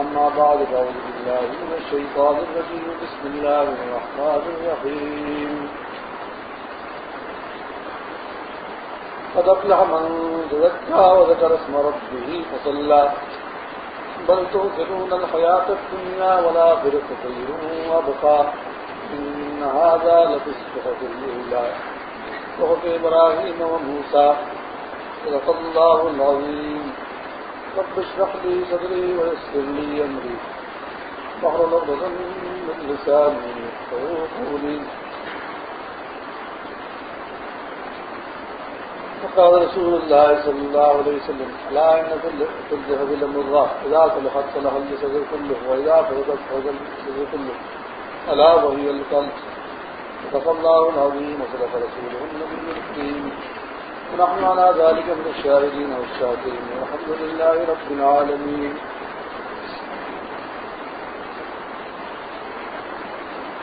أما بعد فأعوذ بالله من الشيطان الرجيم. بسم الله الرحمن الرحيم. قد أفلح من تزكى وذكر اسم ربه فصلى. بل تؤثرون الحياة الدنيا والآخرة خير وأبقى إن هذا لفي الصحف الأولى صحف إبراهيم وموسى. صدق الله العظيم. رب اشرح لي صدري ويسر لي أمري. واحلل عقدة من لساني يفقهوا قولي. وقال رسول الله صلى الله عليه وسلم، لا ان في الذهب لمرة اذا صلحت صلح الجسد كله واذا فسدت فسد الجسد كله الا وهي القلب. صدق الله العظيم. وصدق رسوله النبي الكريم. ونحن على ذلك من الشاهدين والشاكرين. والحمد لله رب العالمين.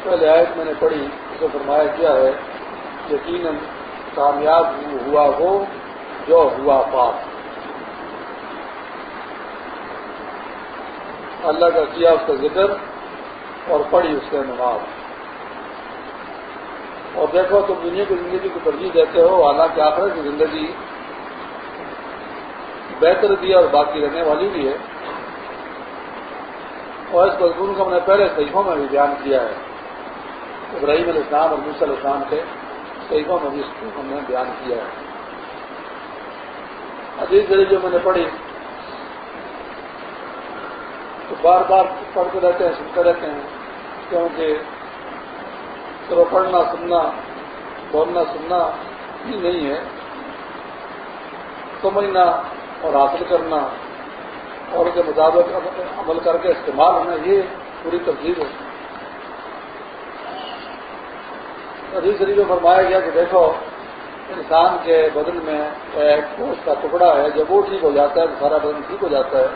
پہلے آیت میں نے پڑھی اسے فرمایا کیا ہے؟ یقیناً کامیاب ہوا وہ جو ہوا پاک اللہ کا کیا اس کا ذکر اور پڑھی اس کا نماز۔ اور دیکھو تم دنیا کی زندگی کو ترجیح دیتے ہو، حالانکہ آخر کی زندگی بہتر بھی ہے اور باقی رہنے والی بھی ہے۔ اور اس مضمون کو ہم نے پہلے صحیحوں میں بھی بیان کیا ہے۔ ابراہیم علیہ السلام اور موسی علیہ السلام کے صحیحوں میں بھی اس کو ہم نے بیان کیا ہے۔ عزیز ذریعے جو میں نے پڑھی، تو بار بار پڑھتے رہتے ہیں، سنتے رہتے ہیں، کیونکہ چلو پڑھنا سننا، بولنا سننا ہی نہیں ہے۔ سمجھنا اور حاصل کرنا اور اس کے مطابق عمل کر کے استعمال ہونا، یہ پوری تبدیل ہے۔ عزیز شریف میں فرمایا گیا کہ دیکھو، انسان کے بدن میں ایک گوشت کا ٹکڑا ہے، جب وہ ٹھیک ہو جاتا ہے تو سارا بدن ٹھیک ہو جاتا ہے۔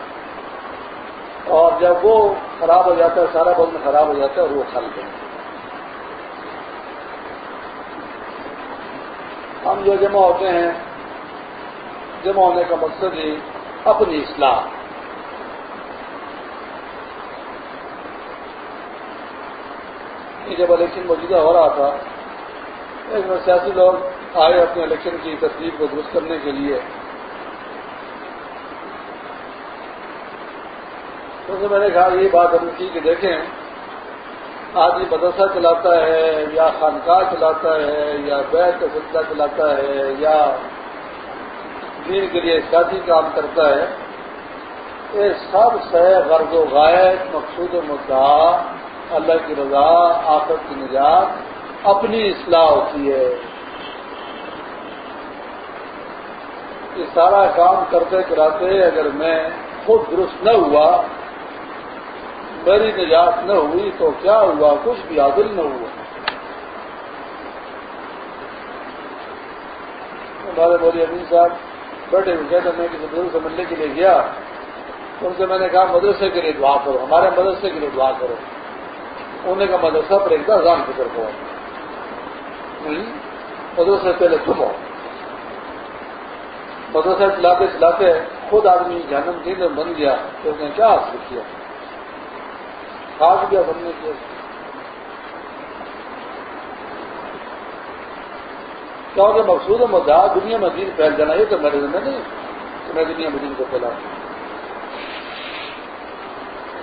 اور جب وہ خراب ہو جاتا ہے، سارا بدن خراب ہو جاتا ہے اور وہ کھل گئے ہم جو جمع ہوتے ہیں، جمع ہونے کا مقصد ہی اپنی اصلاح۔ جب الیکشن موجودہ ہو رہا تھا، ایک میں سیاسی لوگ آئے اپنے الیکشن کی تصویر کو درست کرنے کے لیے۔ تو میں نے کہا، یہ بات ہم کی کہ دیکھیں۔ آدمی مدرسہ چلاتا ہے، یا خانقاہ چلاتا ہے، یا بیت کا سلسلہ چلاتا ہے، یا دین کے لیے سیاسی کام کرتا ہے، یہ سب سے غرض و غائب مقصود و مدعا اللہ کی رضا آفت کی نجات اپنی اصلاح ہوتی ہے۔ یہ سارا کام کرتے کراتے اگر میں خود درست نہ ہوا میری نجات نہ ہوئی تو کیا ہوا؟ کچھ بھی عادل نہ ہوا۔ ہمارے بولی امین صاحب بیٹھے ہوئے کہتے میں کسی بزرگ سے ملنے کے لیے گیا۔ ان سے میں نے کہا، مدرسے کے لیے دعا کرو، ہمارے مدرسے کے لیے دعا کرو۔ انہوں نے کہا، مدرسہ پر ایک دم فکر کو مدرسے پہلے تم ہو مدرسہ چلاتے چلاتے خود آدمی جہنم کیندر بن گیا۔ تو اس نے کیا حاصل کیا؟ خاص گیا بننے کے کیونکہ مقصود مدعا دنیا میں دین پھیل جانا، یہ تو میرے ذمہ نہیں کہ میں دنیا میں دین کو پھیلا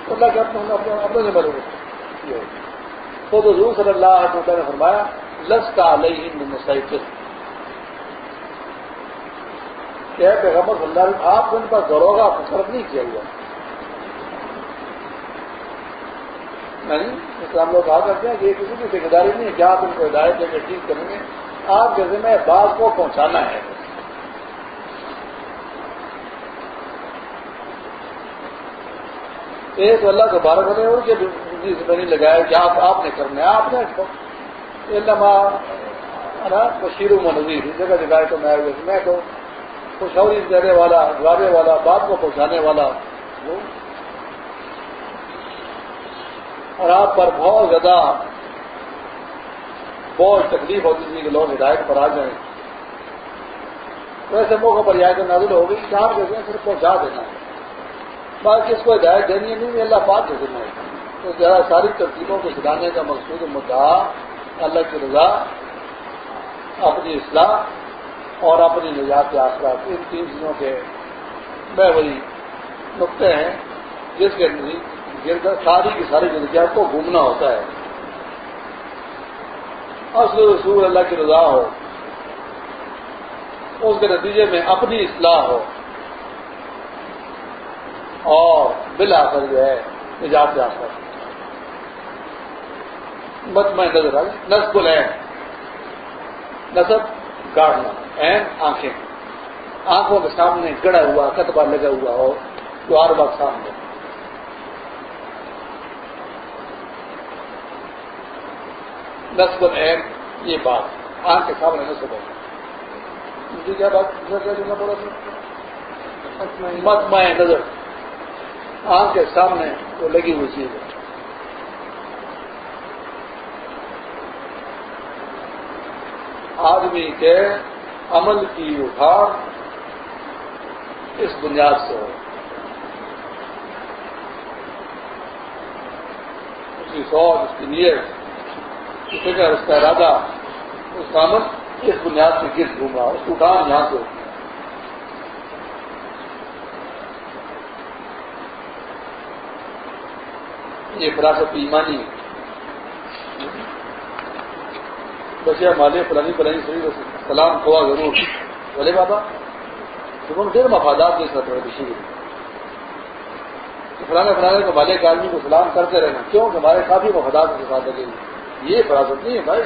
اللہ کے اپنے اپنے ذمہ لوگ تو حضور صلی اللہ علیہ وسلم نے فرمایا لس علیہ ہند مسائل کیا پیغمبر صلی اللہ علیہ وسلم آپ ان پر دروگا فرق نہیں کیا ہوا نہیں اسلام لوگ کہا کرتے ہیں کہ یہ کسی کی ذمہ داری نہیں ہے کہ آپ ان کو ہدایت دے کے ٹھیک کریں گے، آپ کے ذمہ بات کو پہنچانا ہے۔ ایک اللہ کو بارہ بنے ہو کہ نہیں لگایا کہ آپ آپ نے کرنا ہے، آپ نے بشیر و نظیر جگہ جگہ تو میں میں تو خوشحوری دینے والا گانے والا بات کو پہنچانے والا وہ اور آپ پر بہت زیادہ بہت تکلیف ہوتی تھی کہ لوگ ہدایت پر آ جائیں۔ ویسے موقع پر رعایت نازل ہو گئی چار جگہ صرف پہنچا دینا۔ ہے باقی اس کو ہدایت دینی نہیں، اللہ پاک کو دینا ہے۔ تو زیادہ ساری ترتیبوں کو سکھانے کا مقصود مدعا اللہ کی رضا، اپنی اصلاح اور اپنی نجات کے آسرات، ان تین چیزوں کے میں وہی نقطے ہیں جس کے گرد ساری کی ساری زندگی کو گھومنا ہوتا ہے۔ اصل رسول اللہ کی رضا ہو۔ اس کے نتیجے میں اپنی اصلاح ہو۔ اور بلا جو ہے، نجات جا کر مت میں نظر آئی نسب العین۔ نصب گاڑنا۔ این آنکھیں۔ آنکھوں کے سامنے گڑا ہوا کتبا لگا ہوا ہو۔ تو ہر وقت سامنے۔ نصب العین یہ بات۔ آنکھ کے سامنے نصب ہوگا مجھے کیا بات بولا مت میں نظر۔ آنکھ کے سامنے وہ لگی ہوئی چیز ہے۔ آدمی کے عمل کی اٹھاڑ اس بنیاد سے ہو۔ اس کی سوچ، اس کی نیت۔ اس کی اس کا ارادہ اس کا عمل اس بنیاد سے گر گھوما، اس کو اٹھان یہاں سے۔ یہ فراست ایمانی بچیا مالے فلانی فلانی شریف سلام کھوا ضرور۔ بولے بابا، تم پھر مفادات کے ساتھ کسی فلانے فلانے کو مالک آدمی کو سلام کرتے رہنا، کیوں؟ کہ ہمارے کافی مفادات کے ساتھ لگے۔ یہ فراست نہیں ہے بھائی۔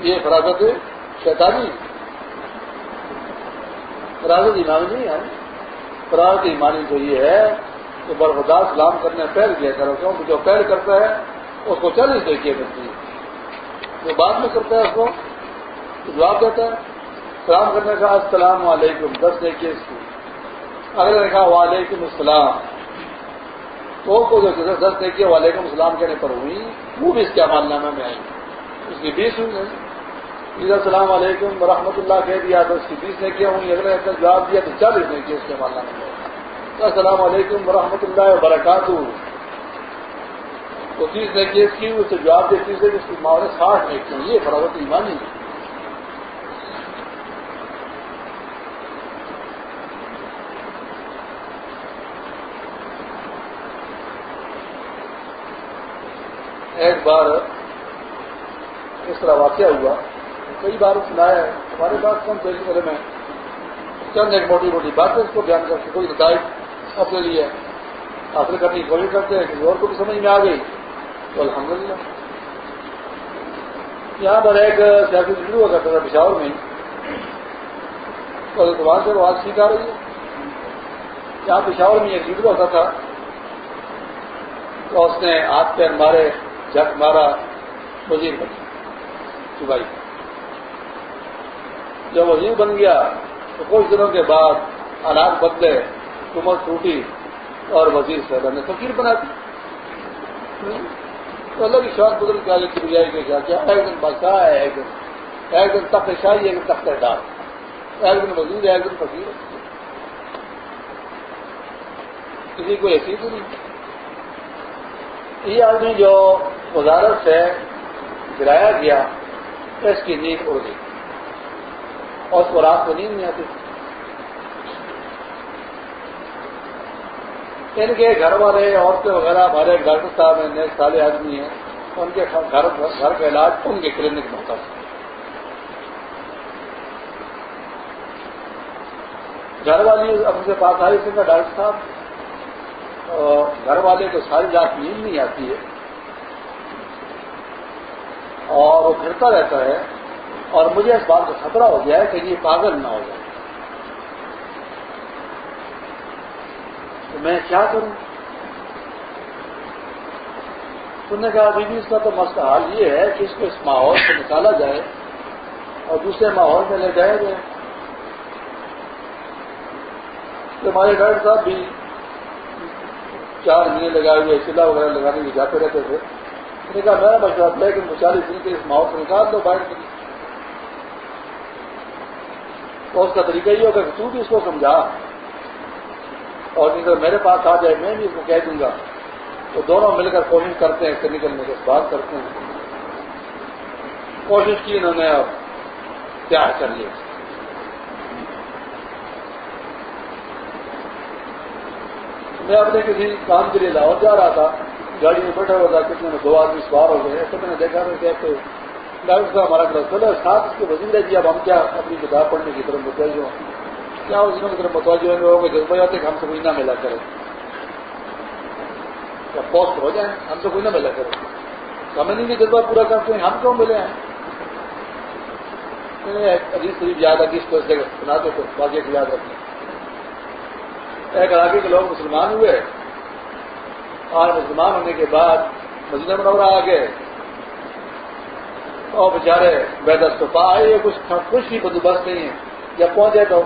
یہ فراست شیطانی فراست ایمانی نہیں ہے۔ فراست ایمانی تو یہ ہے کہ برفدار سلام کرنے پہل کیا کرو، کیونکہ جو پہل کرتا ہے، اس کو چالیس دیکھیے ملتی ہے جو بعد میں کرتا ہے، اس کو جواب دیتا ہے۔ سلام کرنے کا السلام علیکم، دس دیکھیے اس کی اگلے نے کہا، وعلیکم السلام۔ تو کو جو دس دیکھیے وعلیکم السلام کہنے پر ہوئی، وہ بھی اس کے عمال نامہ میں آئی۔ اس کی بیس ہوئی۔ عید السلام علیکم ورحمۃ اللہ کہہ دیا، تو اس کی بیس نے کیا ہوں اگلے جواب دیا، تو چالیس نے کیا اس کے عمال نامے میں السلام علیکم ورحمۃ اللہ وبرکاتہ۔ تو تیس نے کیس کی اسے جواب دیتی سے اس کی ماں نے ساٹھ نے کی یہ فراغت ایمانی ہے۔ ایک بار اس طرح واقعہ ہوا۔ کئی بار سنایا ہے۔ ہمارے پاس کم سے میں چند ایک موٹی موٹی بات ہے اس کو بیان کر کے کوئی نتائج اپنے لیے حاصل کرنے کی کوشش کرتے ہیں، کسی اور کو بھی سمجھ میں آ گئی۔ تو الحمد للہ یہاں پر ایک سیاسی ہوا کرتا تھا پشاور میں۔ وہاں سے آواز سیکھ آ رہی ہے۔ یہاں پشاور میں ایک ہوتا تھا۔ تو اس نے ہاتھ پیر مارے۔ جھک مارا وزیر بن صبح جب وزیر بن گیا تو کچھ دنوں کے بعد حالات بدلے حکومت ٹوٹی اور وزیر صاحب نے فقیر بنا دی تو اللہ کی شوق بدل کے آگے چلی جائے گی کیا کیا، ایک دن بادشاہ ہے ایک دن ایک دن تخت شاہی، ایک دن تخت ڈال ایک دن وزیر ہے ایک دن فقیر۔ کسی کو ایسی تو نہیں۔ یہ آدمی جو وزارت سے گرایا گیا، اس کی نیند اڑ گئی۔ اور اس کو رات کو نیند نہیں آتی۔ ان کے گھر والے، عورتیں وغیرہ، ہمارے ڈاکٹر صاحب ہیں، نیک سالے آدمی ہیں، ان کے گھر گھر کا علاج ان کے کلینک میں ہوتا تھا۔ گھر والی اب سے پاس آئی سنگا ڈاکٹر صاحب گھر والے کو ساری رات نیند نہیں آتی ہے۔ اور وہ پھرتا رہتا ہے اور مجھے اس بات کا خطرہ ہو گیا ہے کہ یہ پاگل نہ ہو جائے۔ تو میں کیا کروں؟ تم نے کہا، بیوی، اس کا تو مسئلہ حال یہ ہے کہ اس کو اس ماحول سے نکالا جائے اور دوسرے ماحول میں لے جایا جائے۔ تو ہمارے ڈاکٹر صاحب بھی چار مہینے لگائے ہوئے چلا وغیرہ لگانے کے جاتے رہتے تھے۔ نے کہا، میرا مشورہ ہے کہ چالیس دن کے اس ماحول سے نکال دو، باہر تو اس کا طریقہ یہ ہوگا کہ تو بھی اس کو سمجھا اور اگر میرے پاس آ جائے، میں بھی اس کو کہہ دوں گا. تو دونوں مل کر کوشش کرتے ہیں اس سے نکلنے کے بات کرتے ہیں۔ کوشش کی انہوں نے اب پیار کر لیا۔ میں اپنے کسی کام کے لیے لاہور جا رہا تھا۔ گاڑی میں بیٹھا ہوا تھا کتنے میں دو آدمی سوار ہو گئے ایسے میں نے دیکھا تھا کہ ڈاکٹر صاحب ہمارا کلاس چلو ساتھ اس کے وزیر ہے جی اب ہم کیا اپنی کتاب پڑھنے کی طرف متوجہ ہوں۔ کیا اس کی طرف متوجہ ہوں گے جذبہ جاتے کہ ہم سے کوئی نہ ملا کرے کیا پوسٹ ہو جائیں، ہم سے کوئی نہ ملا کرے ہمیں نہیں جذبہ پورا کرتے ہیں ہم کیوں ملے ہیں؟ عجیب شریف یاد ہے کس کو سناتے تو واقعہ یاد رکھیں۔ ایک علاقے کے لوگ مسلمان ہوئے اور مسلمان ہونے کے بعد مزید منورہ آ گئے۔ اور بیچارے بے دستفا آئے کچھ کچھ بھی بندوبست نہیں ہے۔ جب پہنچے تو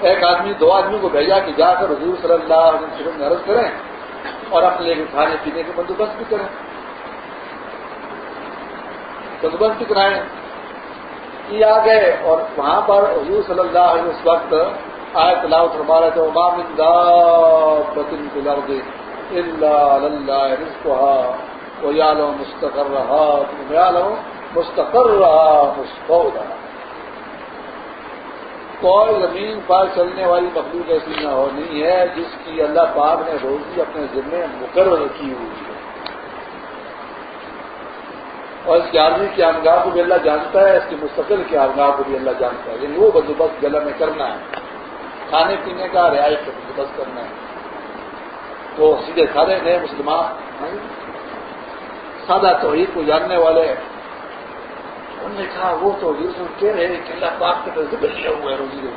ایک آدمی، دو آدمی کو بھیجا کہ جا کر حضور صلی اللہ علیہ وسلم میں عرض کریں اور اپنے لے کے کھانے پینے کے بندوبست بھی کریں۔ بندوبست بھی کرائیں۔ یہ آ گئے اور وہاں پر حضور صلی اللہ علیہ اس وقت آئے تلاؤ فرما رہے تھے امام بطن الارض الا اللہ رزقها ويعلم مستقرها ويعلم مستقرها مستودعها کوئی زمین پر چلنے والی مخلوق ایسی نہ ہونی ہے جس کی اللہ پاک نے روزی اپنے ذمے مقرر کی ہوئی ہے۔ اور اس کی آدمی کی آمگاہ کو بھی اللہ جانتا ہے، اس کی مستقل کی آمگاہ کو بھی اللہ جانتا ہے۔ یعنی وہ بندوبست جلا میں کرنا ہے۔ کھانے پینے کا رہائش بندوبست کرنا ہے۔ تو سیدھے سارے نئے مسلمان سادہ توحید کو جاننے والے انہوں نے کہا، وہ تو یوسف کہہ رہے کہ اللہ پاک کے ذکر لیا ہوا ہے روزی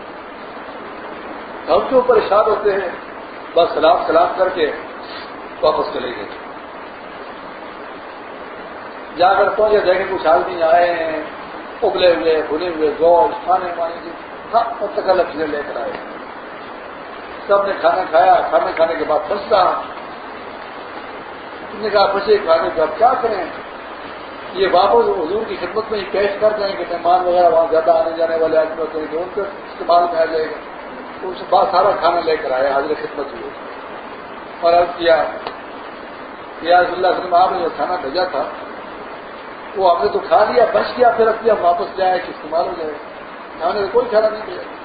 ہم کیوں پریشان ہوتے ہیں؟ بس سلام سلام کر کے واپس چلے گئے۔ جا کر پہنچے دیکھیں کچھ آدمی آئے ہیں ابلے ہوئے بھنے ہوئے گوشت کھانے وانے کی ہاں، سب تک الگ لے کر آئے سب نے کھانا کھایا کھانا کھانے کے بعد پھنستا۔ نے کہا، پھنسے کھانے کے اب کیا کریں؟ یہ واپس حضور کی خدمت میں ہی پیش کر دیں کہ مہمان وغیرہ وہاں زیادہ آنے جانے والے آدمی ہوتے ہیں کہ ان کے استعمال میں آ جائے گا تو اس بعد سارا کھانا لے کر آیا، حاضر خدمت ہوئی۔ اور عرض کیا؟ کہ اللہ وسلم آپ نے جو کھانا بھیجا تھا، وہ ہم نے تو کھا لیا، بچ گیا، پھر اب ہم واپس جائے کہ استعمال ہو جائے۔ ہم نے کوئی کھانا نہیں بھیجا۔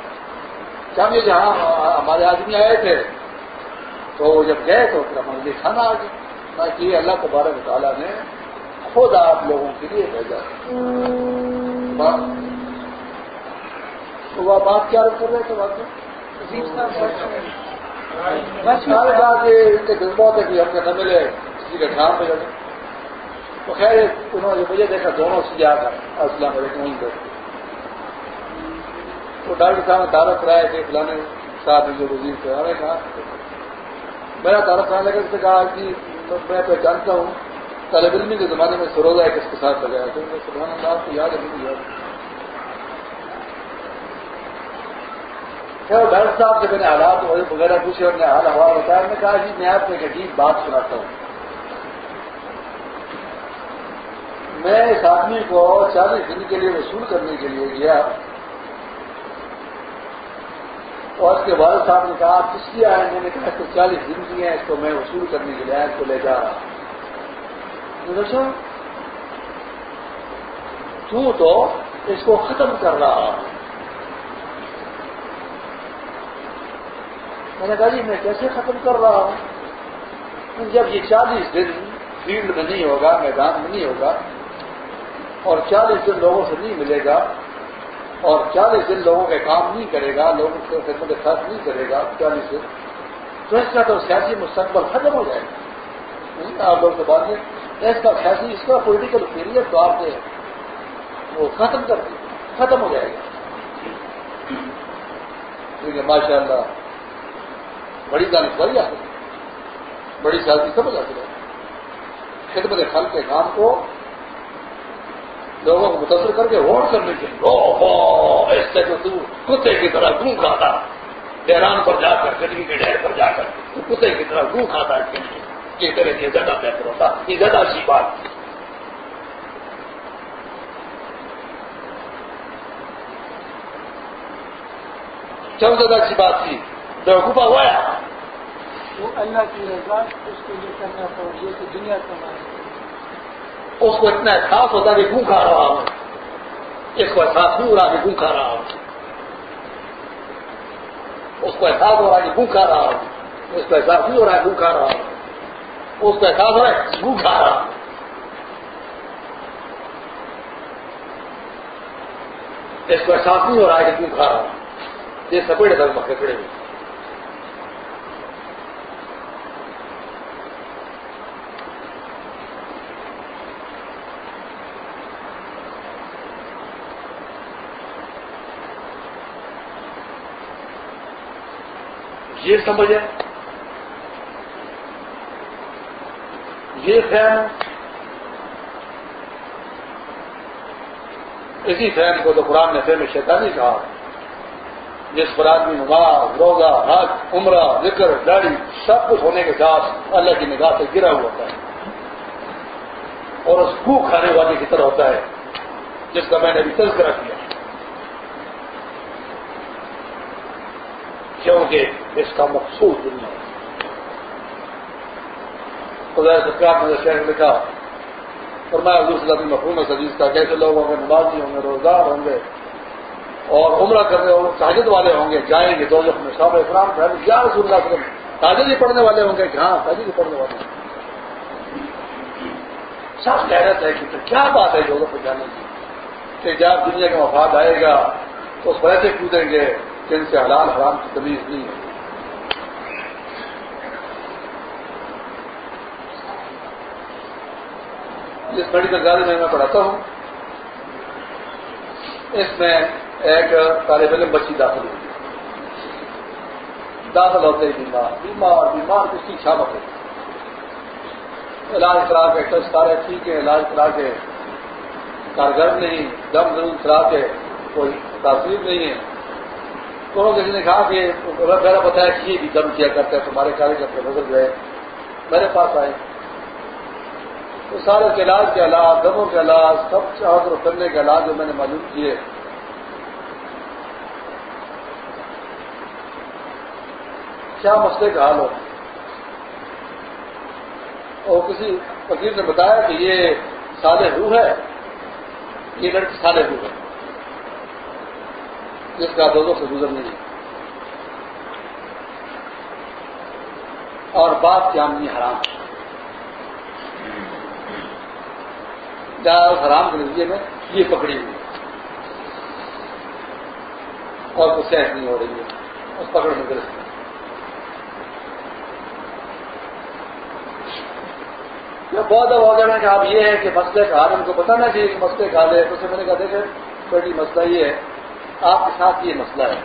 یہ جہاں ہمارے آدمی آئے تھے تو جب گئے تو پھر ہمارے کھانا آ گیا تاکہ اللہ تبارک تعالیٰ نے خود آپ لوگوں کے لیے بھیجا۔ تو وہ بات کیا کر رہے تھے بات ان کے جذبات ہے کہ ہم نے نہ ملے کسی کے کام جائے تو خیر انہوں نے مجھے دیکھا دونوں سے جا کر السلام علیکم تو ڈاکٹر صاحب نے تعارف کرایا کہ فلانے صاحب جو وزیر تھے ہمیں کہا، میرا تعارف کرانے لگا سے کہا کہ میں پہچانتا ہوں، طالب علم کے زمانے میں سروزہ ایک اس کے ساتھ لگایا تو سبحان اللہ، آپ کو یاد ہے، مجھے یاد خیر ڈاکٹر صاحب سے میں نے حالات وغیرہ پوچھے اور حال ہوا بتایا میں نے کہا جی میں آپ کو ایک عجیب بات سناتا ہوں۔ میں اس آدمی کو چالیس دن کے لیے وصول کرنے کے لیے گیا۔ اور اس کے والد صاحب نے کہا، آپ کس لیے آئے میں نے کہا کہ چالیس دن کی ہیں، اس کو میں وصول کرنے کے لیے اس کو لے جا رہا تو تو اس کو ختم کر رہا میں نے کہا جی میں کیسے ختم کر رہا ہوں؟ جب یہ چالیس دن فیلڈ میں نہیں ہوگا، میدان میں نہیں ہوگا اور چالیس دن لوگوں سے نہیں ملے گا اور چالیس دن لوگوں کے کام نہیں کرے گا، لوگوں سے خدمت خرچ نہیں کرے گا، چالیس دن۔ تو اس کا تو سیاسی مستقبل ختم ہو جائے گا۔ آپ لوگ سے بات ہے اس کا سیاسی، اس کا پولیٹیکل پیریڈ تو آپ نے وہ ختم کر دیا۔ ختم ہو جائے گا۔ ٹھیک ہے ماشاء اللہ بڑی دانشوری آتی بڑی سیاسی سمجھ آتی ہے۔ خدمت خل کے کام کو لوگوں کو متاثر کر کے ووٹ کرنے کے ایسے تو تو کتے کی طرح گوں کھاتا۔ ڈیران پر جا کر گندگی کے ڈیر پر جا کر تو کتے کی طرح گوں کھاتا اس کے لیے یہ کرے یہ زیادہ بہتر ہوتا، یہ زیادہ اچھی بات۔ کیوں زیادہ اچھی بات تھی۔ بیوقوفا ہوا وہ اللہ کی رضا اس کو یہ کرنا پڑے کہ دنیا کمائے اس کو اتنا احساس ہوتا ہے کہ گوں کھا رہا ہوں اس کو احساس نہیں ہو رہا کہ گوں کھا رہا ہوں اس کو احساس ہو رہا کہ گوں کھا رہا ہوں اس کو احساس نہیں ہو رہا ہے گوں کھا رہا ہوں اس کو احساس ہو رہا ہے گوں کھا رہا ہوں اس کو احساس نہیں ہو رہا ہے کہ گوں کھا رہا ہوں یہ سپیڑے تک مکے ہوئے یہ سمجھیں یہ فین اسی فین کو تو قرآن نے فیم شیطانی کہا۔ جس پر آدمی نماز، روزہ، حج، عمرہ، ذکر، داڑھی، سب کچھ ہونے کے ساتھ اللہ کی نگاہ سے گرا ہوا ہوتا ہے۔ اور اس کو کھانے والے کی طرح ہوتا ہے، جس کا میں نے ابھی تذکرہ کیا۔ کیونکہ اس کا مقصود دنیا خدا سرکار نے شہر لکھا اور میں حضور صلی اللہ مفہوم سجیز کا، کیسے لوگ ہوں گے؟ نمازی ہوں گے، روزگار ہوں گے اور عمرہ کرنے اور تاجد والے ہوں گے، جائیں گے، دو میں صاحب اکرام کر کیا رسول اللہ وسلم تاجد ہی پڑھنے والے ہوں گے کہ ہاں تاجد ہی پڑھنے والے ہوں گے۔ سب حیرت ہے کہ کیا بات ہے لوگوں کو جانے کی؟ کہ جب دنیا کا مفاد آئے گا تو اس پر کودیں گے جن سے حلال حرام کی تمیز نہیں ہے جس میڈیکل کالج میں میں پڑھاتا ہوں۔ اس میں ایک طالب علم بچی داخل ہوئی۔ داخل ہوتے ہی بیمار۔ بیمار بیمار کس کی چھا بتے علاج کرا کے ٹیسٹ سارے ٹھیک ہے، علاج کرا کے۔ کارگر نہیں، دم ضرور کرا کے، کوئی تاثیر نہیں ہے۔ تو کسی نے کہا کہ میرا بتایا کہ یہ بھی دم کیا کرتے ہیں تمہارے کالج اپنے نظر گئے میرے پاس آئے۔ تو سارے کے علاج کے علاج، دموں کے علاج، سب چاہت کرنے کے علاج جو میں نے معلوم کیے۔ کیا مسئلے کا حال ہو؟ اور کسی وکیل نے بتایا کہ یہ سال روح ہے؟ یہ لڑکی سال روح ہے۔ جس کا دو سے گزر نہیں۔ اور بات کی آمنی حرام۔ اس حرام کے نتیجے میں یہ پکڑی ہوئی۔ اور کچھ سیٹ نہیں ہو رہی ہے۔ اس پکڑ میں گرست بہت اب ہو گیا میں کہ اب یہ ہے کہ مسئلے کا حال ان کو بتانا چاہیے کہ مسئلے کا حال ہے۔ تو میں نے کہا دیکھے بیٹی مسئلہ یہ ہے آپ کے ساتھ یہ مسئلہ ہے۔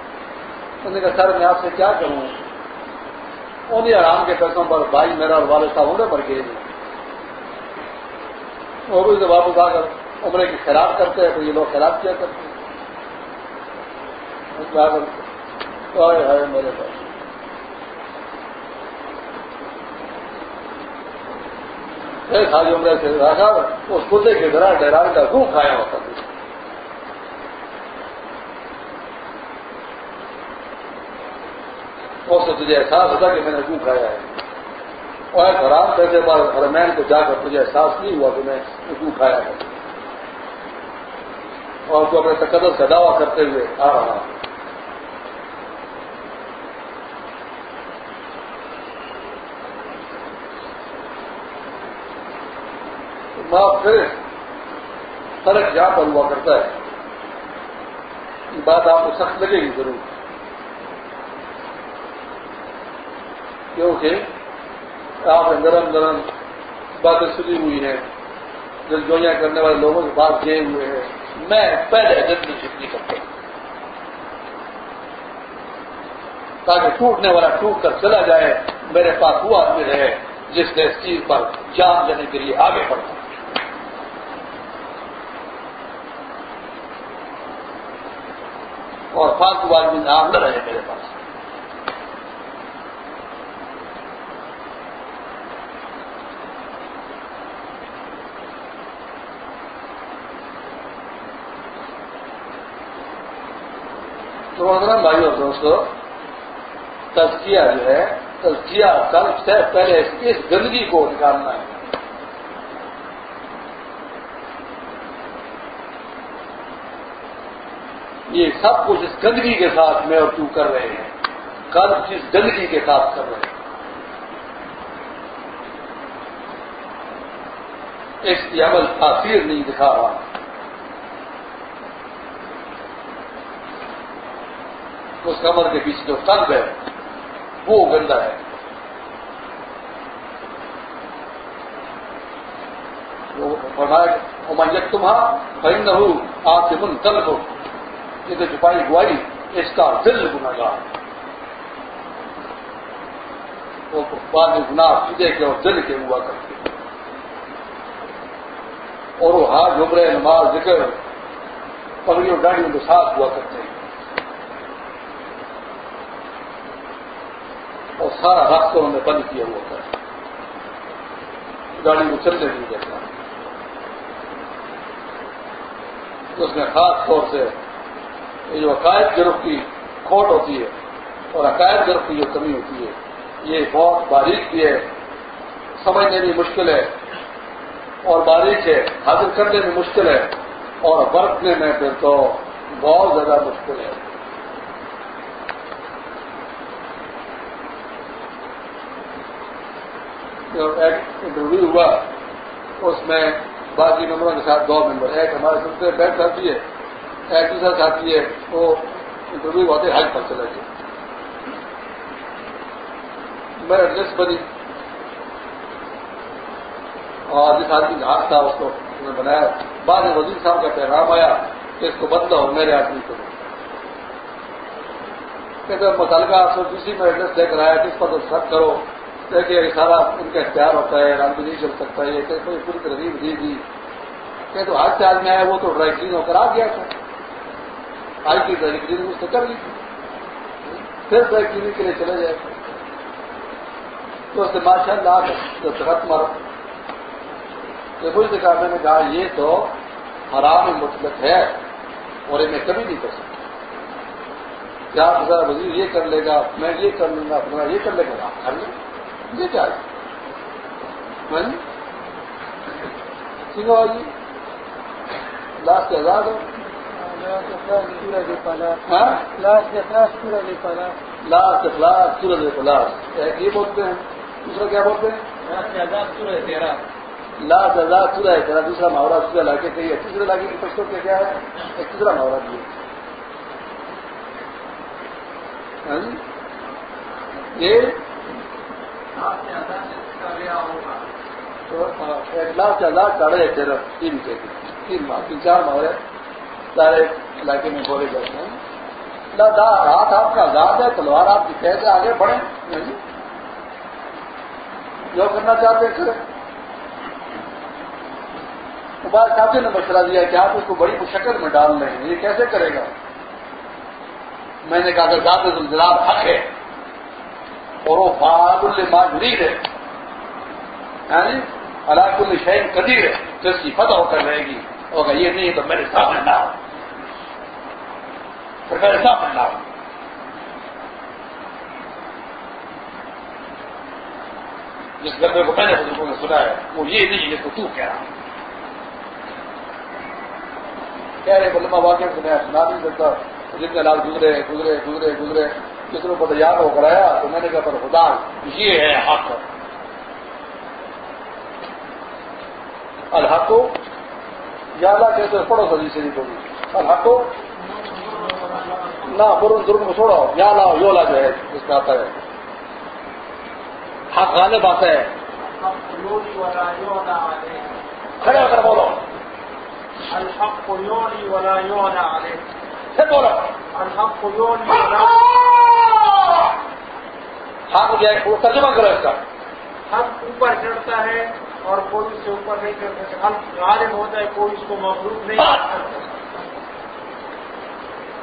انہوں نے کہا، سر، میں آپ سے کیا کروں؟ انہیں آرام کے پیسوں پر بھائی میرا اور والد صاحب عمرے پر گئے وہ بھی واپس آ کر عمرے کی خراب کرتے ہیں، تو یہ لوگ خراب کیا کرتے ہیں؟ میرے پاس خالی عمرے سے رکھا اس کتے کے ذرا ڈرا کا گو کھایا ہوتا تھا اس سے تجھے احساس ہوتا کہ میں نے گو کھایا ہے؟ اور خراب پیسے پر حرمین کو جا کر تجھے احساس نہیں ہوا کہ میں گو کھایا ہے۔ اور تو اپنے تقدس کا دعویٰ کرتے ہوئے آ رہا پھر فرق یہاں پر ہوا کرتا ہے۔ یہ بات آپ کو سخت لگے گی ضرور۔ کیونکہ آپ گرم گرم باتیں سنی ہوئی ہیں، دل جوئیاں کرنے والے لوگوں کے پاس گئے ہوئے ہیں۔ میں پہلے جلدی چھٹنی کرتا۔ ہوں تاکہ ٹوٹنے والا ٹوٹ کر چلا جائے، میرے پاس وہ آدمی رہے جس نے اس چیز پر جان دینے کے لیے آگے بڑھا۔ اور فالتو آدمی نام نہ رہے میرے پاس۔ تو بھائی اور دوستو، تزکیہ جو ہے، تزکیہ کل سے پہلے اس گندگی کو نکالنا ہے۔ یہ سب کچھ اس گندگی کے ساتھ میں اور تو کر رہے ہیں۔ کل جس گندگی کے ساتھ کر رہے ہیں۔ اس کی عمل تاثیر نہیں دکھا رہا۔ اس کمر کے پیچھے جو قلب ہے، وہ گندا ہے۔ منجک تمہارا بہن نہ ہو آپ سے من کل ہو یہ تو چھپائی گوائی اس کا دل گنا گا بعد میں گنا سیدھے کے اور دل کے ہوا کرتے اور وہ ہاتھ جھمرے نماز ذکر، پگڑیوں، ڈاڑیوں کے ساتھ ہوا کرتے ہیں اور سارا راستہ انہوں نے بند کیا ہوا تھا۔ گاڑی کو چلنے نہیں دیتا اس میں خاص طور سے یہ جو عقائد گروہ کی کھوٹ ہوتی ہے اور عقائد گروہ کی جو کمی ہوتی ہے، یہ بہت باریک بھی ہے، سمجھنے میں مشکل ہے اور باریک ہے حاصل کرنے میں مشکل ہے اور برتنے میں پھر تو بہت زیادہ مشکل ہے۔ ایک انٹرویو ہوا، اس میں باقی ممبروں کے ساتھ دو ممبر، ایک ہمارے سلسلے بیٹھ ساتھی ہے، ایک دوسرا ساتھی ہے، وہ انٹرویو ہوتے حج پر چلا گیا میرا ایڈریس بنی اور جس آدمی کا ہاتھ تھا، اس کو بنایا۔ بعد میں وزیر صاحب کا پیغام آیا کہ اس کو بدلا ہو میرے آدمی کو۔ کہتے متعلقہ دوسری میں ایڈریس لے کر آیا، کس پر تو سب کرو۔ کہ سارا ان کا اختیار ہوتا ہے، رام جی نہیں چل سکتا ہے کہ کوئی پوری ترغیب دی دی کہ تو آج سے آج میں آیا، وہ تو ڈرائی کلین ہو کر آ گیا تھا۔ آج کی ڈرائی کلین اس نے کر لی پھر ڈرائی کے لیے چلے جائے تو اس نے ماشاء اللہ جو تحت مارو کہ مجھ کہا، میں نے کہا، یہ تو حرام مطلق ہے اور یہ میں کبھی نہیں کر سکتا۔ کیا وزیر یہ کر لے گا، میں یہ کر لوں گا، اپنا یہ کر لے گا۔ آپ کر لیں یہ کیا ہے؟ جی۔ لاسٹ کے آزاد ہو۔ ہاں؟ لاسٹ اخلاص سورج پلاس یہ بولتے ہیں، دوسرا کیا بولتے ہیں؟ لاس آزاد سورج تیرا۔ دوسرا محاورہ سورج لا کے کہیے تیسرے علاقے کی پرسوں کے کیا ہے؟ ایک تیسرا محاورہ بھی ہے۔ ہاں جی؟ یہ ایک لاکھ سے لاکھ ساڑھے تیرہ تین کے تین ماہ تین چار ماہ سارے علاقے میں بولے جاتے ہیں ہاتھ آپ کا آزاد ہے تلوار آپ کی کیسے آگے بڑھیں جو کرنا چاہتے کریں بعد ساتھی نے مشورہ دیا کہ آپ اس کو بڑی مشقت میں ڈال رہے ہیں یہ کیسے کرے گا میں نے کہا کہ ذات زلزلات حق ہے۔ اور وہ فعال الماجرین ہے یعنی اللہ کل قدیر ہے، تو اس کی فتح ہو کر رہے گی۔ اور اگر یہ نہیں ہے تو میرے سامنے نہ ہو پھر میرے سامنے نہ ہو جس گربے کو میں نے بزرگوں نے سنا ہے، وہ یہ نہیں ہے تو تو کہہ رہا کہہ رہے بلما واقع سے میں سنا نہیں سکتا۔ جتنے لال گزرے گزرے گزرے گزرے۔ کتنے کو تیار ہو کر آیا تو میں نے کہا پر خدا یہ ہے حق۔ الحق یا اللہ کہتے پڑھو سبھی سے نہیں الحق نہ برن ضرور کو چھوڑو یا لا یو لا جو ہے جس میں آتا ہے۔ حق غالب آتا ہے کھڑے ہو کر بولو۔ الحق يولي ولا عليه پھر بولو۔ الحق يولي ولا حق جو ہے وہ ترجمہ کرو اس کا۔ حق اوپر چڑھتا ہے اور کوئی اس سے اوپر نہیں چڑھتا حق غالب ہوتا ہے کوئی اس کو مخلوق نہیں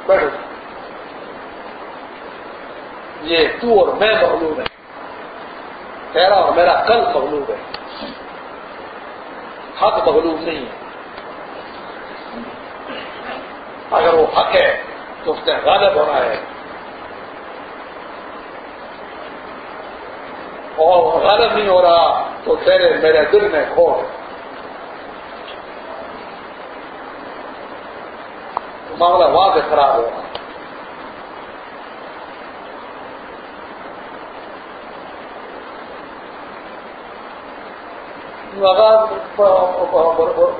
بیٹھو۔ یہ تو اور میں مغلوب ہے۔ تیرا اور میرا کل مغلوب ہے۔ حق مغلوب نہیں ہے۔ اگر وہ حق ہے تو اس نے غالب ہونا ہے۔ اور غالب نہیں ہو رہا، تو تیرے میرے دل میں کھو معاملہ وہاں سے خراب ہو رہا۔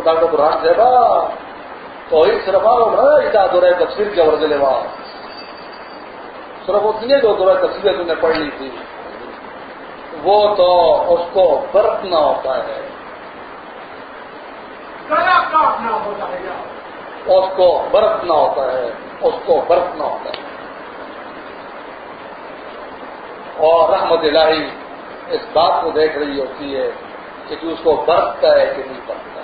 ڈاکٹر برہان صاحب تو صرف ایجاد ہو رہا ہے تفصیل کے ورزلے وہاں صرف اتنی جو دو تفصیلیں تم نے پڑھ لی تھی۔ وہ تو اس کو برتنا ہوتا ہے۔ اس کو برتنا ہوتا ہے۔ اس کو برتنا ہوتا ہے۔ اور رحمت الہی اس بات کو دیکھ رہی ہوتی ہے کہ اس کو برتتا ہے کہ نہیں برتتا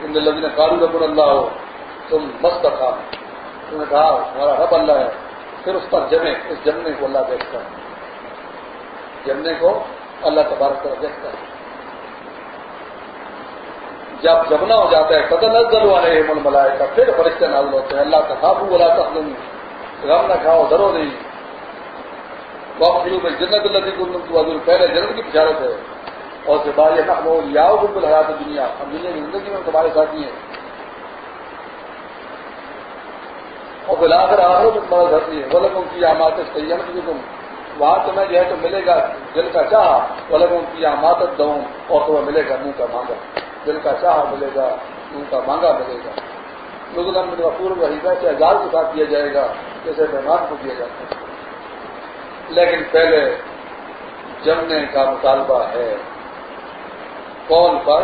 ان لگی نے کالو رب اللہ ہو تم مست تھا تم نے کہا، ہمارا رب اللہ ہے. پھر اس پر جمے، اس جمنے کو اللہ دیکھتا ہے۔ جمنے کو اللہ تبارک کر دیکھتا ہے۔ جب جمنا ہو جاتا ہے قدر نظر والے من ملائے کا پھر فرشتے نازل ہوتے ہیں۔ اللہ کا خابو بولا تک غم نہ کھاؤ، ڈرو نہیں۔ شروع میں جنت اللہ کی پہلے جنت کی بشارت ہے۔ اور سے بار یہ نقم ہو یا بالکل حیات دنیا ہم دنیا کی زندگی میں تمہارے ساتھی ہیں۔ اور پھر آخر آخر میں تمہارا دھرتی ہے۔ وہ لوگوں کی آمات سیاح کی تم وہاں تمہیں جو ہے تو ملے گا دل کا چاہ۔ وہ لوگوں کی آماتت دوں اور تمہیں ملے گا منہ کا مانگا۔ دل کا چاہ ملے گا، منہ کا مانگا ملے گا۔ لوگ پورب وحیدہ سے ہزار کے ساتھ دیا جائے گا، جیسے مہمان کو دیا جاتا ہے۔ لیکن پہلے جمنے کا مطالبہ ہے۔ کال پر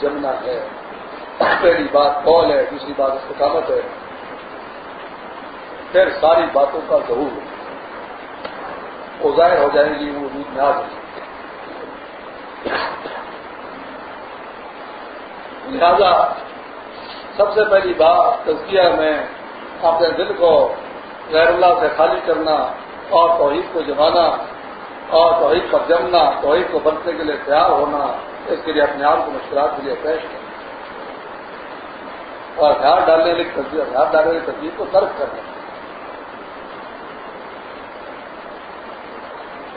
جمنا ہے؟ پہلی بات کال ہے؟ دوسری بات استقامت ہے۔ پھر ساری باتوں کا ضرور وہ ظاہر ہو جائیں گی، وہ دودھ میں آ جائیں لہذا سب سے پہلی بات، تزکیہ میں اپنے دل کو غیر اللہ سے خالی کرنا اور توحید کو جمانا اور توحید پر جمنا، توحید کو بننے کے لیے تیار ہونا، اس کے لیے اپنے آپ کو مشکلات کے لیے پیش کرنا۔ اور ہتھیار ڈالنے کی تصویر ہتھیار ڈالنے کی تصویر کو ترک کرنا۔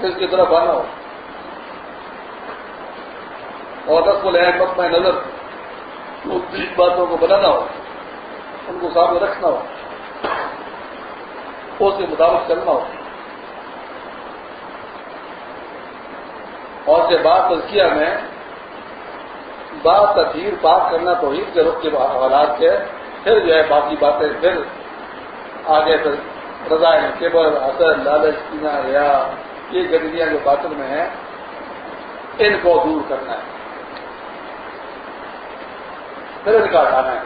اس کی طرف آنا ہو۔ اور کو لے وقت میں نظر باتوں کو بنانا ہو، ان کو سامنے رکھنا ہو، اس کے مطابق چلنا ہو۔ اور سے بات تزکیہ میں بات تطہیر بات کرنا تو عید کے رخ کے حالات کے، پھر جو ہے باقی باتیں، پھر آگے رضا کیبل اثر، لالچ پینا ریا یہ گندگیاں جو باطن میں ہیں، ان کو دور کرنا ہے۔ پھر ان کا ہٹانا ہے۔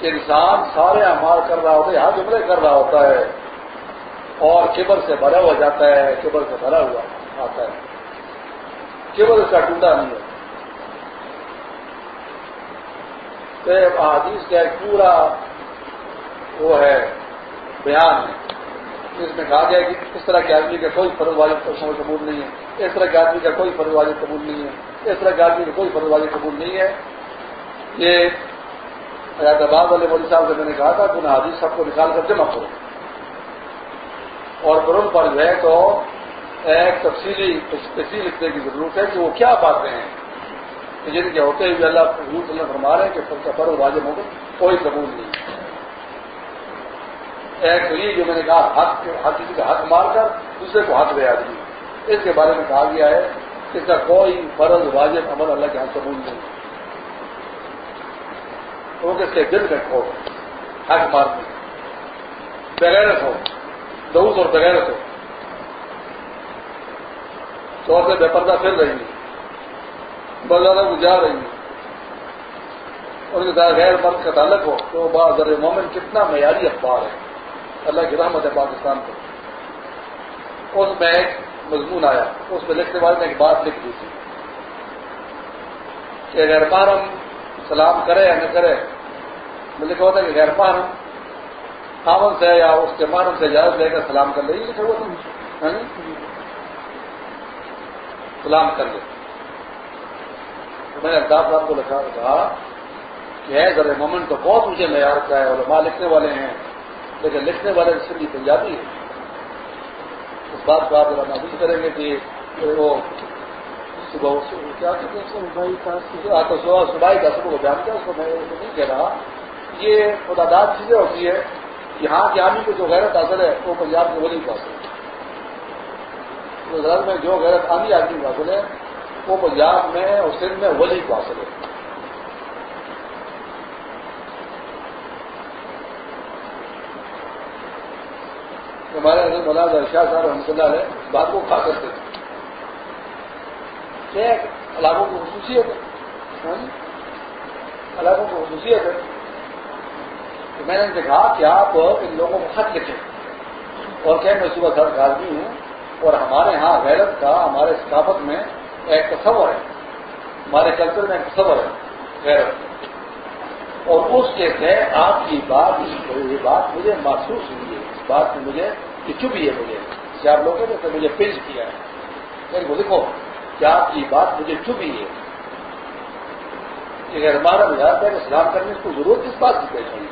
انسان سارے امار کر رہا ہوتا ہے یہاں جملے کر رہا ہوتا ہے۔ اور کیبل سے بھرا ہوا جاتا ہے کیبل سے بھرا ہوا آتا ہے۔ کیبل اس کا ٹوٹا نہیں ہے۔ حدیث کا ایک پورا وہ ہے بیان ہے۔ اس میں کہا گیا کہ اس طرح کے آدمی کا کوئی فرض واجب قبول نہیں ہے۔ اس طرح کے آدمی کا کوئی فرض واجب قبول نہیں ہے۔ اس طرح کے آدمی کا کوئی فرض واجب قبول نہیں ہے۔ یہ حیدرآباد والے مودی صاحب سے میں نے کہا تھا کہ انہیں حدیث سب کو نکال کر جمع کرو۔ اور قرآن پر جو ہے تو ایک تفصیلی تفصیل لکھنے کی ضرورت ہے کہ وہ کیا باتیں ہیں۔ کہ کے ہوتے ہوئے اللہ حضور صلی اللہ فرما رہے ہیں کہ سفر و واجب ہوگا، کوئی قبول نہیں۔ ایک تو یہ جو میں نے کہا، حق ہر کسی کا حق مار کر دوسرے کو حق دے آدمی۔ اس کے بارے میں کہا گیا ہے کہ اس کا کوئی فرض واجب عمل اللہ کے ہاتھ قبول نہیں۔ کیونکہ اس کے دل میں کھو، حق مارنے بغیرت ہو دوس اور بغیرت ہو تو بے پردہ پھر رہی ہیں بازاروں کو جا رہی ہیں ان کے ساتھ غیر مرد کا تعلق ہو، تو بازار مومن کتنا معیاری اخبار ہے۔ اللہ کی رحمت ہے پاکستان کو اس میں ایک مضمون آیا، اس میں لکھنے والے نے ایک بات لکھ دی تھی کہ غیر محرم سلام کرے یا نہ کرے، میں لکھا ہوتا ہے کہ غیر محرم خامن سے یا اس کے محرم سے اجازت لے کر سلام کر لے، یہ لکھا ہوا تھا۔ ہاں جی؟ سلام کر لے۔ میں نے الطاف صاحب کو لکھا کہا کہ ہے ذرا مومن تو بہت اونچے معیار کا ہے اور لکھنے والے ہیں لیکن لکھنے والے سندھی پنجابی ہے۔ اس بات کو آپ ذرا محسوس کریں گے کہ وہ صبح کیا کہتے ہیں؟ صبح صبح کا صبح کو بیان کیا اس کو میں نہیں کہہ رہا۔ یہ خدا داد چیزیں ہوتی ہے یہاں کے آدمی کو جو غیرت حاصل ہے وہ پنجاب کے ولی کو حاصل ہے۔ میں جو غیرت عامی آدمی حاصل ہے وہ پنجاب میں اور سندھ میں ولی کو حاصل ہے ہمارے حضرت مولانا شاہ صاحب رحمۃ اللہ علیہ اس بات کو کھا کرتے تھے۔ کیا علاقوں کی خصوصیت ہے۔ ہاں جی؟ علاقوں کی خصوصیت ہے۔ تو میں نے ان سے کہا کہ آپ ان لوگوں کو خط لکھیں۔ اور کہ میں صبح سر آدمی ہوں۔ اور ہمارے ہاں غیرت کا ہمارے ثقافت میں ایک تصور ہے۔ ہمارے کلچر میں ایک تصور ہے۔ غیرت اور اس کے تحت آپ کی بات یہ بات مجھے محسوس ہوئی ہے۔ اس بات میں مجھے یہ چبھی ہے مجھے۔ جیسے آپ لوگوں نے مجھے پنج کیا ہے۔ میرے کو دیکھو کہ آپ کی بات مجھے چبھی ہے؟ اگر ہمارا مزاج ہے کہ سلام کرنے کو ضرورت کس بات کی پیش ہوئی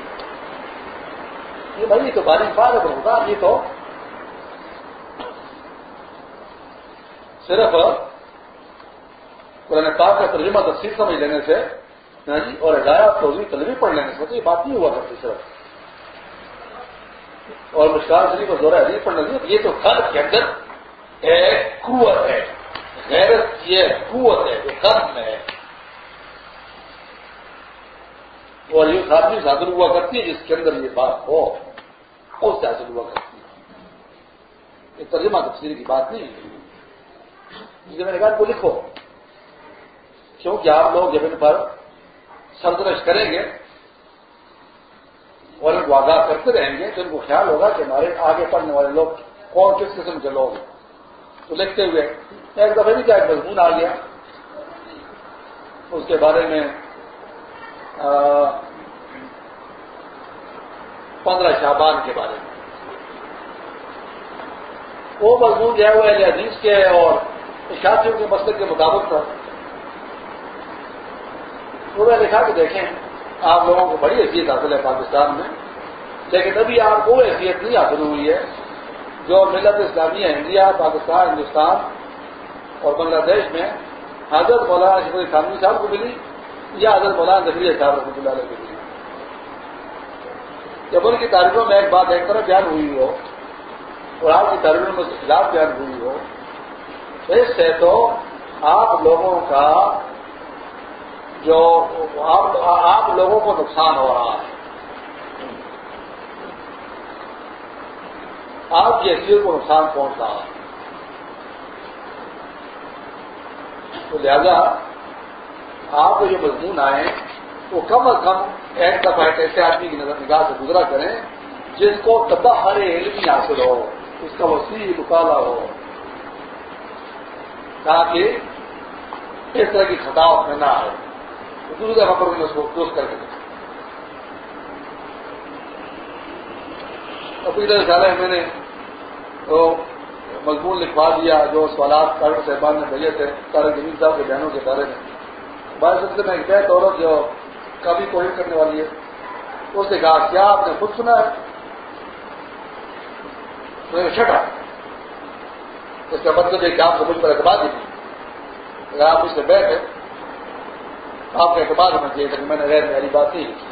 یہ بھائی تو بارش بات ہے ہوگا یہ تو صرف قرآن پاک کا ترجمہ تفصیل سمجھ لینے سے ہاں جی اور ہدایات توضیع تلوی پڑھ لینے سے تو یہ بات نہیں ہوا کرتی صرف اور مشکل شریف اور دورہ حدیث پڑھنے سے یہ تو قلب کے اندر ایک قوت ہے، غیرت یہ قوت ہے، جو قلب میں ہے۔ اور یہ ساتھی حاصل ہوا کرتی ہے، جس کے اندر یہ بات ہو اس سے حاصل ہوا کرتی ہے۔ یہ ترجمہ تفصیل کی بات نہیں ہے۔ میں نے کہا کو لکھو۔ کیونکہ آپ لوگ جب ان پر سرزرش کریں گے اور ان کو آگاہ کرتے رہیں گے تو ان کو خیال ہوگا کہ ہمارے آگے پڑھنے والے لوگ کون کس قسم کے لوگ ہیں۔ تو لکھتے ہوئے ایک دفعہ بھی کیا ایک مضمون آ گیا۔ اس کے بارے میں پندرہ شعبان کے بارے میں۔ وہ مضمون جو ہے وہ عزیز کے اور شادیوں کے مسئلے کے مطابق تھا۔ تو میں لکھا کہ دیکھیں، آپ لوگوں کو بڑی حیثیت حاصل ہے پاکستان میں۔ لیکن ابھی آپ کو حیثیت نہیں حاصل ہوئی ہے۔ جو ملت اسلامیہ، انڈیا، پاکستان، ہندوستان اور بنگلہ دیش میں حضرت مولانا شفری خانوی صاحب کو ملی یا حضرت مولانا نظریہ صاحب رحمۃ اللہ علیہ کو ملی۔ جب ان کی تعریفوں میں ایک بات ایک طرف بیان ہوئی ہو اور آپ کی تعریفوں میں خلاف بیان ہوئی ہو اس سے تو آپ لوگوں کا جو آپ لوگوں کو نقصان ہو رہا ہے۔ آپ کی حیثیت کو نقصان پہنچ رہا ہے۔ تو لہذا آپ کو جو مضمون آئے وہ کم از کم ایک دفعہ ایسے آدمی کی نظر نگاہ سے گزرا کریں جس کو تباہ ہر علمی حاصل ہو، اس کا وسیع مطالعہ ہو۔ تاکہ اس طرح کی خطاوت میں نہ آئے۔ دوسری جگہ پر انہیں اس کو دوست کر کے پچھلے سال میں نے تو مضمون لکھوا دیا جو سوالات کارڈ صاحبان نے بھیجے تھے، سارے جمیل صاحب کے بہنوں کے بارے میں۔ بارے سلسلے میں ایک بیت عورت جو کبھی کوشش کرنے والی ہے، اس نے کہا، کیا آپ نے خود سنا ہے؟ تو چھٹا اس کا مطلب ہے کہ آپ کو مجھ پر اعتبار نہیں اگر آپ اس سے بیٹھے آپ کا اعتبار ہونا چاہیے لیکن میں نے غیر میری بات نہیں لکھی۔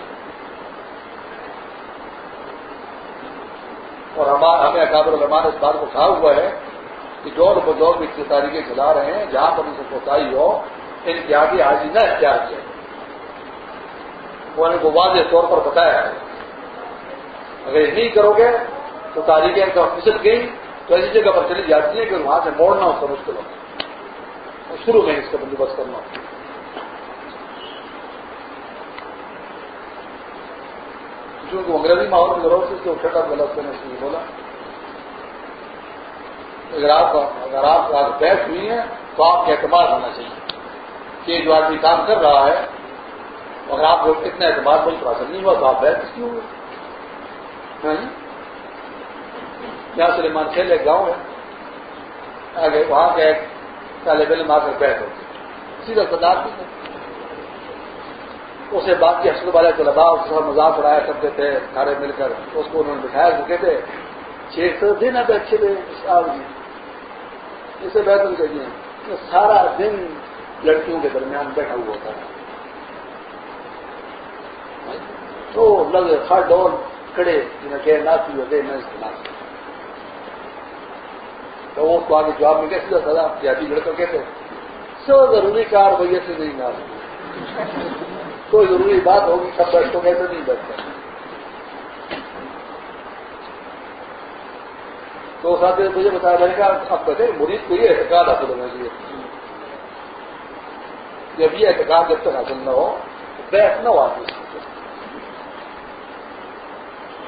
اور ہمیں اکابر الرحمان اس بات کو کہا ہوا ہے کہ دور بدور بھی اتنی تاریخیں چلا رہے ہیں، جہاں پر ان سے کوتاہی ہو، ان کے آگے آج نہ اختیار کیا وہ کو واضح طور پر بتایا ہے۔ اگر یہ نہیں کرو گے، تو تاریخیں پھسل گئی، تو ایسی جگہ پر چلی جاتی ہے کہ وہاں سے موڑنا اس کا مشکل ہوتا اور شروع میں اس کا بندوبست کرنا۔ چونکہ انگریزی ماحول کی ضرورت سے ٹھنڈا غلط کرنے سے بولا۔ اگر آپ اگر آپ آج بیٹھ ہوئی ہیں تو آپ کا اعتماد ہونا چاہیے کہ جو آدمی کام کر رہا ہے، اگر آپ کو اتنا اعتماد بھائی حاصل نہیں ہوا تو آپ بیٹھ کیوں ہوئے؟ ہاں جی؟ یہاں سلیمان کھیل ایک گاؤں ہے۔ آگے وہاں کا ایک طالب علم آ کر بیٹھ ہوتے سیدھا سردار بھی اسے باقی حسن والے طلبا اس کے ساتھ مذاق اڑایا کرتے تھے، سارے مل کر اس کو انہوں نے بٹھایا کرتے تھے۔ چھ سو دن اب اچھے تھے صاحب جی اسے بہتر کہیے سارا دن لڑکیوں کے درمیان بیٹھا ہوا ہوتا ہے تو لگ ہر ڈور کھڑے جنہیں کہ ناسی ہوتے نہ استعمال۔ تو وہ کو آگے جواب میں کیسے سزا دیہاتی لڑکوں کہتے سو ضروری کار بھیا سے نہیں نہ کوئی ضروری بات ہوگی، سب بیٹھوں کیسے نہیں بیٹھتے۔ تو ساتھ مجھے بتایا جائے گا اب کہتے ہیں مریض کو یہ احتکاب حاصل ہونا چاہیے جب یہ احتکاب جب تک حاصل نہ ہو، بیٹھ نہ ہو آدمی۔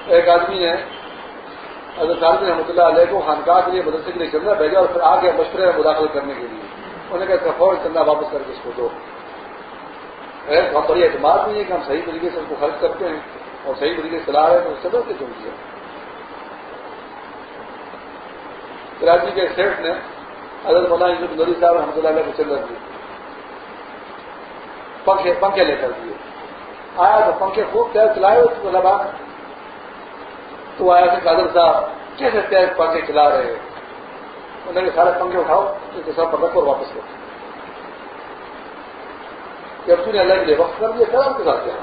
ایک آدمی نے اگر کارمی رحمۃ اللہ علیہ کو خانقاہ کے لیے مدرسے کے لیے چلنا بھیجا اور پھر آگے مشورے میں مداخلت کرنے کے لیے۔ انہوں نے کہا اچھا، فوج چندہ واپس کر کے اس کو دو۔ ہم بڑی اعتماد نہیں ہے کہ ہم صحیح طریقے سے اس کو خرچ کرتے ہیں اور صحیح طریقے سے چلا رہے ہیں تو اس سے کے چن دیا کراچی کے سیٹ نے حضرت مولانا یوسف نوری صاحب رحمۃ اللہ علیہ کو چل رکھ دی پنکھے پنکھے لے کر دیے۔ آیا تو پنکھے خوب تیز چلائے اس کو لبا تو آیا کہ قادر صاحب، کیسے تیز پنکھے چلا رہے ہیں؟ انہوں نے سارے پنکھے اٹھاؤ اس سب پر رکھو اور واپس کرو۔ جب تھی نے اللہ کے لیے وقت کر دیا کیا آپ کے ساتھ کیا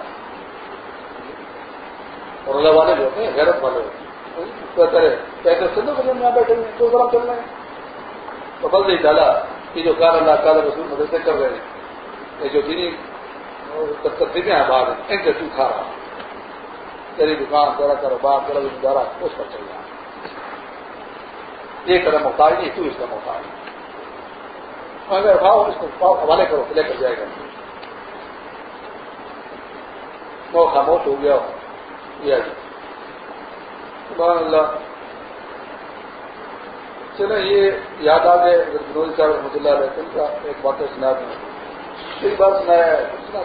اور اللہ والے جو ہوتے ہیں، غیرت والے ہوتے ہیں۔ پیسے چلو بجے یہاں بیٹھے ہیں دو گرام چل رہے ہیں، تو بل نہیں ڈالا کہ جو کار اللہ تعالیٰ رسول مدرسے کر رہے ہیں، یہ جو دینی تصدیقیں ہیں باہر ان سے تو کھا رہا۔ تیری دکان، تیرا کاروبار، تیرا گزارا، اس پر چل رہا۔ ایک قدم محتاج نہیں تو اس کا محتاج اگر اٹھاؤ اس کو حوالے کرو، لے کر جائے گا۔ وہ خاموش ہو گیا یہ سبحان اللہ۔ چلے یہ یاد آ گئے۔ بنوری صاحب رحمۃ اللہ علیہ کا ایک بات سنا دیں۔ ایک بات سنایا ہے۔ سنا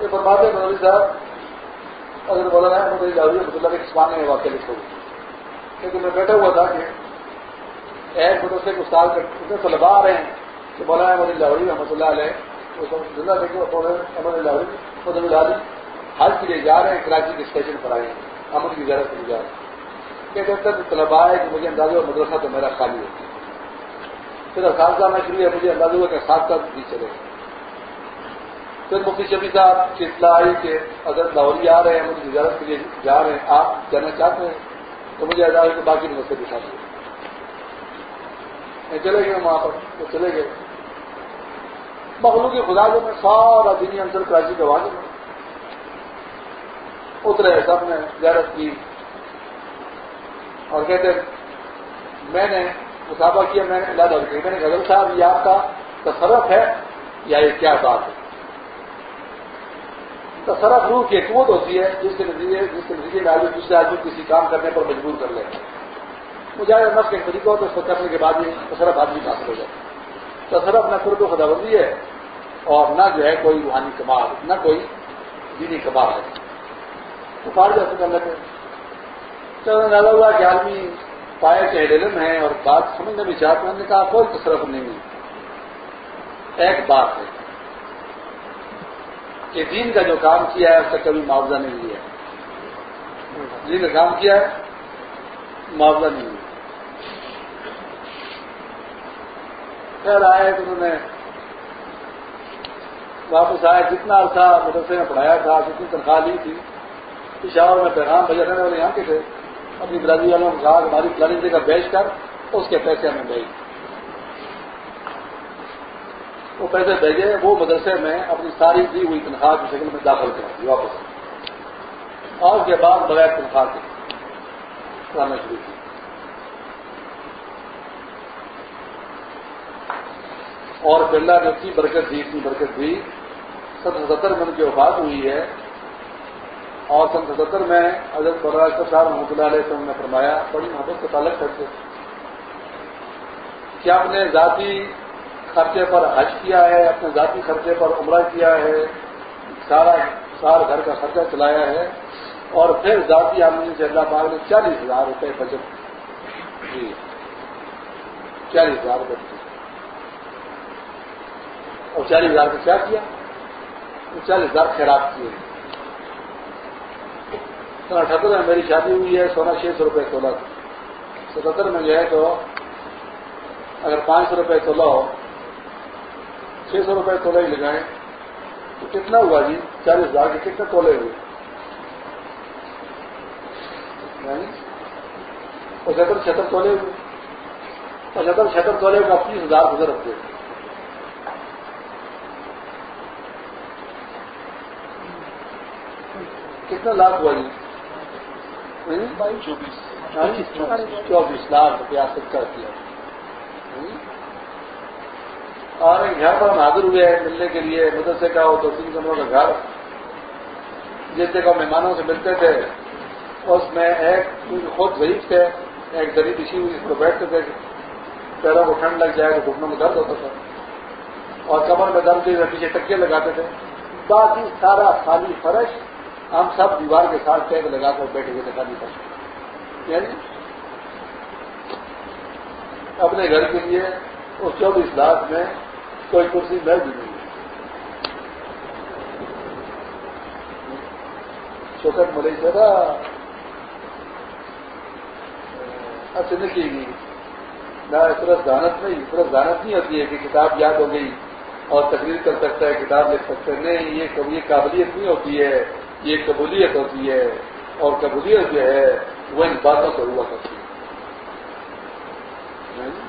یہ فرماتے بنوری صاحب۔ اگر بولا ہے مجھے جاوی رحمۃ اللہ کے کسمانے میں واقع لکھو کیونکہ میں بیٹھا ہوا تھا کہ ایک مدرسے کو سال اتنے طلبا آ رہے ہیں کہ بولا ہے مجھے لاہوری رحمۃ اللہ علیہ زندہ دیکھو احمد حج کے لیے جا رہے ہیں، کراچی کے اسٹیشن پر آئے ہیں، امن کی زیادہ کی جائے کہ طلبا ہے کہ مجھے اندازہ ہوا مدرسہ تو میرا خالی ہے۔ پھر اساتذہ میں شروع ہے مجھے اندازہ ہوا کہ ساتھ ساتھ بھی چلے۔ پھر مفتی شبی صاحب کی اطلاع آئی کہ اگر لاہوری آ رہے ہیں مجھے اجازت کے لیے جا رہے ہیں، آپ جانا چاہتے ہیں؟ تو مجھے اجازت کے باقی مدرسے دکھا دیں چلے گئے وہاں پر چلے گئے۔ مخلوق خدا جو میں سارا دینی انتر کراچی کے واضح میں اترے سب نے زیارت کی۔ اور کہتے میں نے مسافہ کیا، میں نے میں نے غزل صاحب، یہ آپ کا تصرف ہے یا یہ کیا بات ہے؟ تصرف روح کی قوت ہوتی ہے جس کے نتیجے، جس کے نتیجے میں آدمی دوسرے آدمی کسی کام کرنے پر مجبور کر لیں مجھے نفس کا ایک طریقہ ہو تو اس کو کرنے کے بعد ہی تصرف آدمی حاصل ہو جائے تصرف نہ خود خدا بندی ہے۔ اور نہ جو ہے کوئی روحانی کمال، نہ کوئی دینی کمال ہے۔ پکار جیسے کر لیتے چلو زیادہ ہوا کہ آدمی پائے کے علم ہے اور بات سمجھنا بھی چاہتے ہیں نے کہا کوئی تصرف نہیں ایک بات ہے کہ دین کا جو کام کیا ہے، اس کا کبھی معاوضہ نہیں لیا۔ دین کا کام کیا ہے، معاوضہ نہیں لیا۔ خیر، آئے تو انہوں نے واپس آئے، جتنا عرصہ مدرسے میں پڑھایا تھا، جتنی تنخواہ لی تھی پشاور میں پیغام بھیجا کرنے والے یہاں کے تھے، اپنی برادری والوں کو کہا ہماری فلانی جگہ بیچ کر اس کے پیسے ہمیں بھیج۔ وہ پیسے بھیجے، وہ مدرسے میں اپنی ساری دی ہوئی تنخواہ کی شکل میں داخل کرا دی، واپس۔ اور اس کے بعد بغیر تنخواہ کے پڑھانا شروع کی اور پھر نے اتنی برکت دی، اتنی برکت دی۔ سن ستر میں ان کی وفات ہوئی ہے اور سن ستر میں حضرت براشر صاحب رحمۃ اللہ علیہ وسلم نے فرمایا، بڑی محبت سے تعلق کرتے کیا اپنے ذاتی خرچے پر حج کیا ہے؟ اپنے ذاتی خرچے پر عمرہ کیا ہے؟ سارا سال گھر کا خرچہ چلایا ہے۔ اور پھر ذاتی آمدنی سے اللہ پاک نے چالیس ہزار روپے بجٹ جی چالیس ہزار روپے اور چالیس ہزار کا کیا کیا؟ چالیس ہزار خیرات کیے۔ سن اٹھہتر میں میری شادی ہوئی ہے، سونا چھ سو روپئے تولہ۔ ستہتر میں جو ہے تو اگر پانچ سو روپئے تولہ ہو، چھ سو روپئے تولہ ہی لگائیں۔ تو کتنا ہوا جی؟ چالیس ہزار کے کتنے تولے ہوئے؟ یعنی پچہتر چھتر تولے ہوئے۔ پچہتر چھتر تولے کا پچیس ہزار گزر رکھتے۔ کتنا لاکھ ہوا جی؟ چوبیس. لاکھ روپیہ کر کیا اور گھر پر ہم حاضر ہوئے ہیں ملنے کے لیے۔ مدرسے کا ہو دو تین کمروں کا گھر۔ جس جگہ مہمانوں سے ملتے تھے اس میں ایک خود ضعیف تھے ایک دری بچھی ہوئی اس کو بیٹھتے تھے۔ پیروں کو ٹھنڈ لگ جائے تو گھٹنوں میں درد ہوتا تھا۔ اور کمر میں درد پیچھے ٹکے لگاتے تھے۔ باقی سارا خالی فرش ہم سب دیوار کے ساتھ ٹیگ لگا کر بیٹھے ہوئے دکھا نہیں پڑتے یعنی اپنے گھر کے لیے اس چوبیس لاکھ میں کوئی کرسی میں بھی نہیں شوکت ملے سے نا اچھا نہیں کی گئی۔ نہ صرف دانت نہیں صرف دانت نہیں ہوتی ہے کہ کتاب یاد ہو گئی اور تقریر کر سکتا ہے، کتاب لکھ سکتے ہیں نہیں، یہ قابلیت نہیں ہوتی ہے۔ یہ قبولیت ہوتی ہے اور قبولیت جو ہے وہ ان باتوں سے ہوا کرتی ہے۔ ہاں جی؟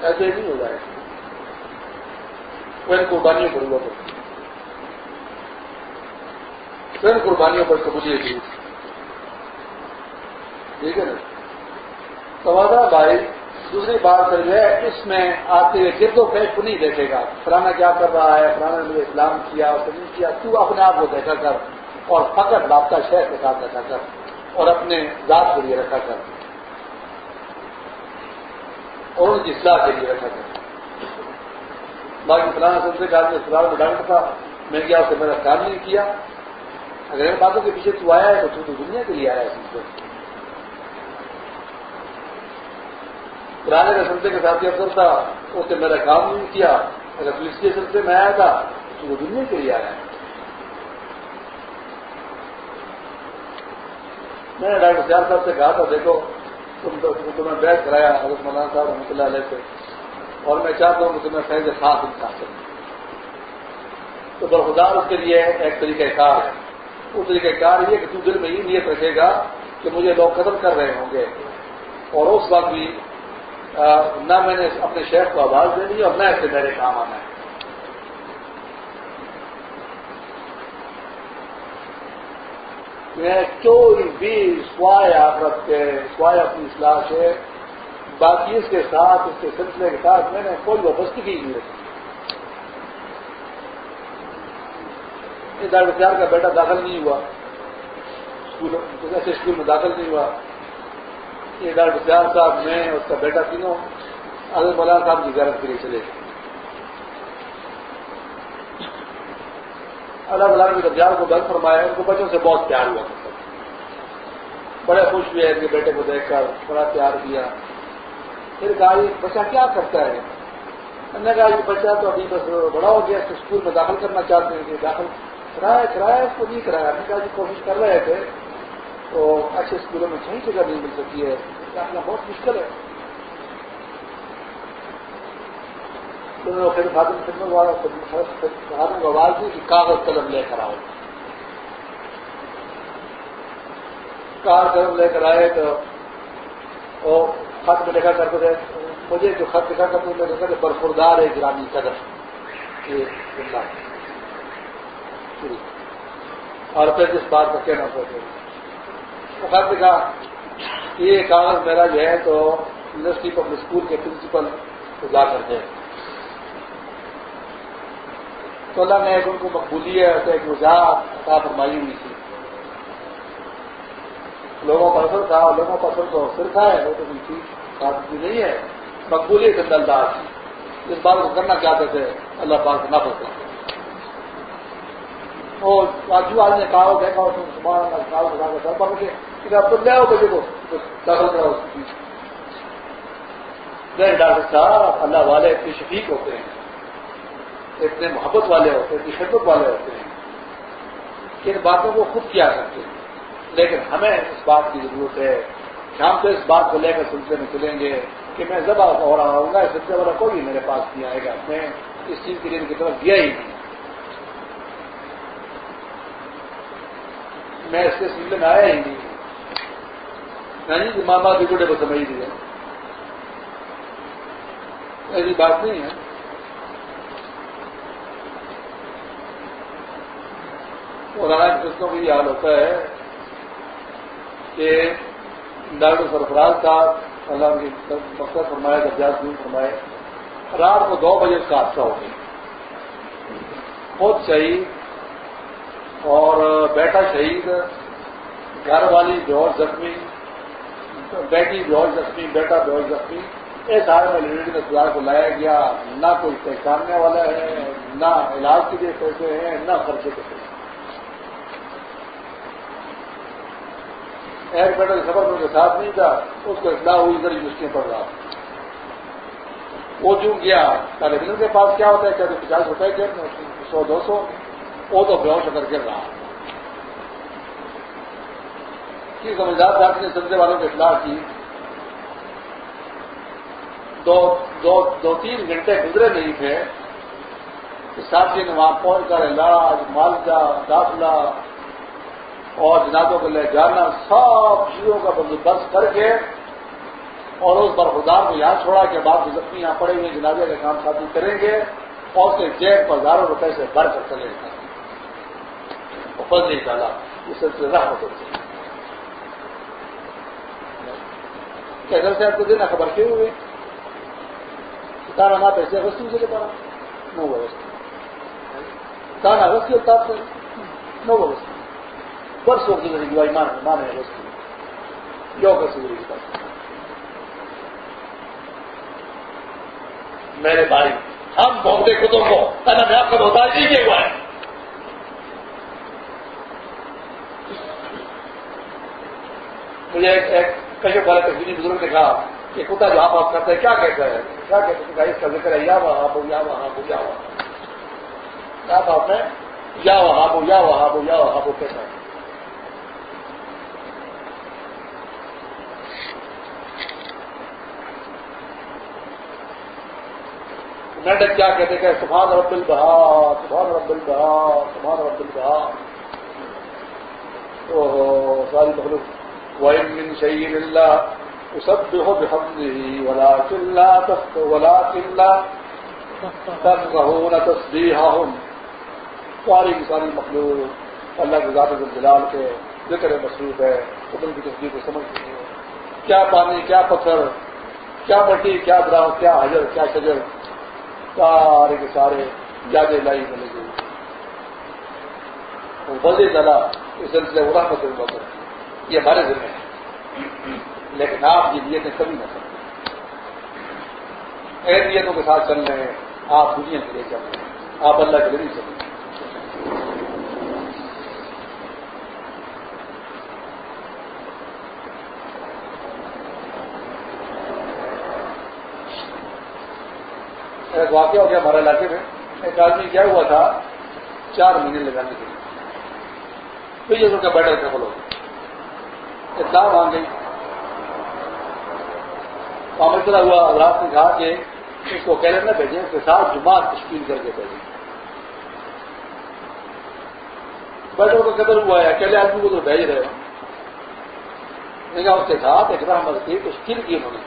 ایسے نہیں ہو جائے وہ ان قربانیوں پر ہوا کرتی ہے۔ ان قربانیوں پر قبولیت ہوئی۔ ٹھیک ہے نا؟ سوادہ بھائی دوسری بات جو ہے، اس میں آپ کے گرد و پیش کو نہیں دیکھے گا۔ فلانا کیا کر رہا ہے؟ فلانا نے مجھے اسلام کیا، اس نہیں کیا۔ تو اپنے آپ کو دیکھا کر؟ اور فقط رابطہ شہر کے ساتھ رکھا کر۔ اور اپنے ذات کے لیے رکھا کر۔ اور ان کی اصلاح کے لیے رکھا کر۔ باقی فلانا سنتے کا آدمی اسلام میں ڈاکٹر تھا۔ میں کیا اسے میرا کام نہیں کیا؟ اگر ان باتوں کے پیچھے تو آیا ہے تو تو دنیا کے لیے آیا ہے۔ پرانے کا سلسلے کے ساتھی افسر تھا اس نے میرا کام نہیں کیا، اگر پولیس کے سلسلے میں آیا تھا، تو وہ دنیا کے لیے آیا میں نے ڈاکٹر سیال صاحب سے کہا تھا، دیکھو، تم تمہیں بیٹھ کرایا، حضرت مولانا صاحب رحمۃ اللہ علیہ سے۔ اور میں چاہتا ہوں کہ تمہیں فیض خاص انسان کروں تو برخدار اس کے لیے ایک طریقہ کار ہے۔ وہ طریقہ کار یہ کہ تو دل میں یہ نیت رکھے گا کہ مجھے لوگ قدم کر رہے ہوں گے۔ اور اس وقت بھی نہ میں نے اپنے شیخ کو آواز دے دی اور نہ ایسے میرے کام آنا ہے۔ کوئی بھی سوائے آخرت کے، سوائے اپنی اصلاح سے، باقی اس کے ساتھ، اس کے سلسلے کے ساتھ میں نے کوئی وابستگی نہیں رکھی۔ ڈاکٹر پیار کا بیٹا داخل نہیں ہوا۔ اسکول ایسے اسکول میں داخل نہیں ہوا۔ یہ ڈاکٹر سیال صاحب، میں اس کا بیٹا تینوں حضرت مولانا صاحب کی زیارت کے لیے چلے گئے۔ الگ الگ درجال کو بند فرمایا، ان کو بچوں سے بہت پیار ہوا۔ بڑے خوش ہوئے ان کے بیٹے کو دیکھ کر، بڑا پیار کیا۔ پھر کہا، یہ بچہ کیا کرتا ہے؟ میں نے کہا، یہ بچہ تو ابھی بس بڑا ہو گیا اسکول میں داخل کرنا چاہتے ہیں کہ داخل کرایا کرایا، اس کو نہیں کرایا۔ میں نے کہا جی کوشش کر رہے تھے۔ تو اچھے اسکولوں میں صحیح جگہ نہیں مل سکتی ہے، داخلہ بہت مشکل ہے۔ پھر خاتم خدمت والا خاتم آواز دی کہ کاغذ قلم لے کر آؤ۔ کاغذ قلم لے کر آئے تو خط میں لکھا کرتے تھے، مجھے جو خط لکھا کرتے تھے، لکھا کہ برفردار ہے گرامی قدر اور پھر جس بات کا کہنا پڑتے خط لکھا یہ کاغذ میرا جو ہے تو یونیورسٹی پبلک اسکول کے پرنسپل جا کر دے تو اللہ نے ایک ان کو مقبولیت ایک رجحان عطا فرمائی ہوئی تھی۔ لوگوں پر اثر تھا اور لوگوں پر اثر تو صرف ہے وہ تو کوئی چیز، بات نہیں ہے۔ مقبولیت انداز تھی اس بات کو کرنا چاہتے تھے اللہ پاک نہ پڑتا اور راجو آج نے کہا دیکھا، اس نے سبحان اللہ کہا سر پکڑ کے لے آؤ بچے کو دخل کرا اس ڈاکٹر صاحب، اللہ والے اتنے شفیق ہوتے ہیں۔ اتنے محبت والے ہوتے ہیں، اتنی خدمت والے ہوتے ہیں۔ کہ ان باتوں کو خود کیا کرتے ہیں۔ لیکن ہمیں اس بات کی ضرورت ہے۔ کہ ہم تو اس بات کو لے کر سلسلے میں چلیں گے کہ میں ذبح ہو رہا ہوں گا، اس سلسلے والا کوئی میرے پاس نہیں آئے گا۔ میں اس چیز کے لیے ان کی طرف دیا ہی نہیں۔ میں اس کے سلسلے میں آیا ہی نہیں۔ یعنی نہیں ماں باپ بھی بڑے کو سمجھ دیا ایسی بات نہیں ہے۔ مولانا قسطوں کی یہ حال ہوتا ہے کہ ڈاکٹر سرفراز صاحب اللہ کی مقصد فرمائے، درجات دور فرمائے، رات کو دو بجے اس کا حادثہ ہو گیا۔ خود شہید اور بیٹا شہید، گھر والی بہت زخمی بیٹی بہت زخمی، بیٹا بہت زخمی اس حال میں لیڈر اسپتال کو لایا گیا، نہ کوئی پہچاننے والا ہے، نہ علاج کے لیے پیسے ہیں، نہ خرچے کے پیسے ایک بیٹا کے سفر میں کے ساتھ نہیں تھا، اس کو اطلاع ہوئی ادھر یونیورسٹی پڑ رہا وہ جو گیا طالب علم کے پاس کیا ہوتا ہے؟ کیا پچاس روپئے کے، سو دو سو، وہ تو بہت کر گر رہا۔ کی سمجھدار صاحب نے سمجھے والوں کے اطلاع کی۔ دو دو دو، تین گھنٹے گزرے نہیں تھے۔ کہ ساتھی جی نے وہاں پہنچ کر علاج مالجا داخلہ اور جنازوں کو لے جانا، سب چیزوں کا بندوبست کر کے اور اس برفدار کو یاد چھوڑا کہ بعد زخمی یہاں پڑے ہوئے جنازے کا کام شادی کریں گے اور اس کے چیک پر ہزاروں روپئے سے بھر کر چلے گا نہیں ڈالا اس سے رہ کیسے سے آپ کو دینا خبر کیوں ہوئے؟ کتاب پیسے اگست سے پڑا نو اگست کتاب اگست کی اتاب سے۔ نو اگست برس وقت گواہی مانے مانے اگست کی یو اگست کی کتاب میرے بھائی، ہم بہتے خودوں کو؟ کہنا میں آپ کا بہت نہیں ہوا ہے۔ مجھے ایک کشپ والے تقریبی بزرگ نے کہا کہ کتا جو آپ آپ کرتے ہیں، کیا کہتا ہے کیا کہتے ہیں؟ اس کا ذکر ہے، یا وہاں بو یا وہاں بو یا وہاں کیا بات ہے یا وہاں بو یا وہاں بو یا وہاں بو کہتا ہے. میڈک کیا کہتے کہ سبحان رب البہا سبحان رب البہا سبحان رب البہا تو ساری مخلوق وَإِن شَيْءٍ إِلَّا يُسَبِّحُ بِحَمْدِهِ وَلَكِنْ لَا تَفْقَهُونَ تَسْبِيحَهُمْ۔ ساری کی ساری مخلوق اللہ کے ذات جلال کے ذکر مصروف ہے قدر کی تصویر کو سمجھ سمجھتی ہے کیا پانی، کیا پتھر، کیا مٹی، کیا درا کیا حجر، کیا شجر؟ سارے کے سارے یاد لائی ملے گی وزے دلا اس سلسلے وہ رحمت اللہ یہ ہمارے ذمہ ہے۔ لیکن آپ یہ نیتیں کبھی نہ سکتے ایک نیتوں کے ساتھ چل رہے ہیں آپ دنیا کے لیے چل رہے ہیں آپ اللہ کے لیے چل رہے ایک واقعہ ہو گیا ہمارے علاقے میں۔ ایک آدمی کیا ہوا تھا چار مہینے لگانے کے لیے۔ پھر یہ کا بیٹر تھا بولو اطلاع آ گئی؟ معاملہ ہوا حضرات نے کہا کہ اس کو کیلر نہ بھیجیں، اس کے ساتھ جماعت تشکیل کر کے بھیجیں۔ بیٹھے کا قدر ہوا ہے، اکیلے آدمی کو تو بھیج رہے ہوں کہا، اس کے ساتھ ایک رحمت کی تشکیل کی انہوں نے۔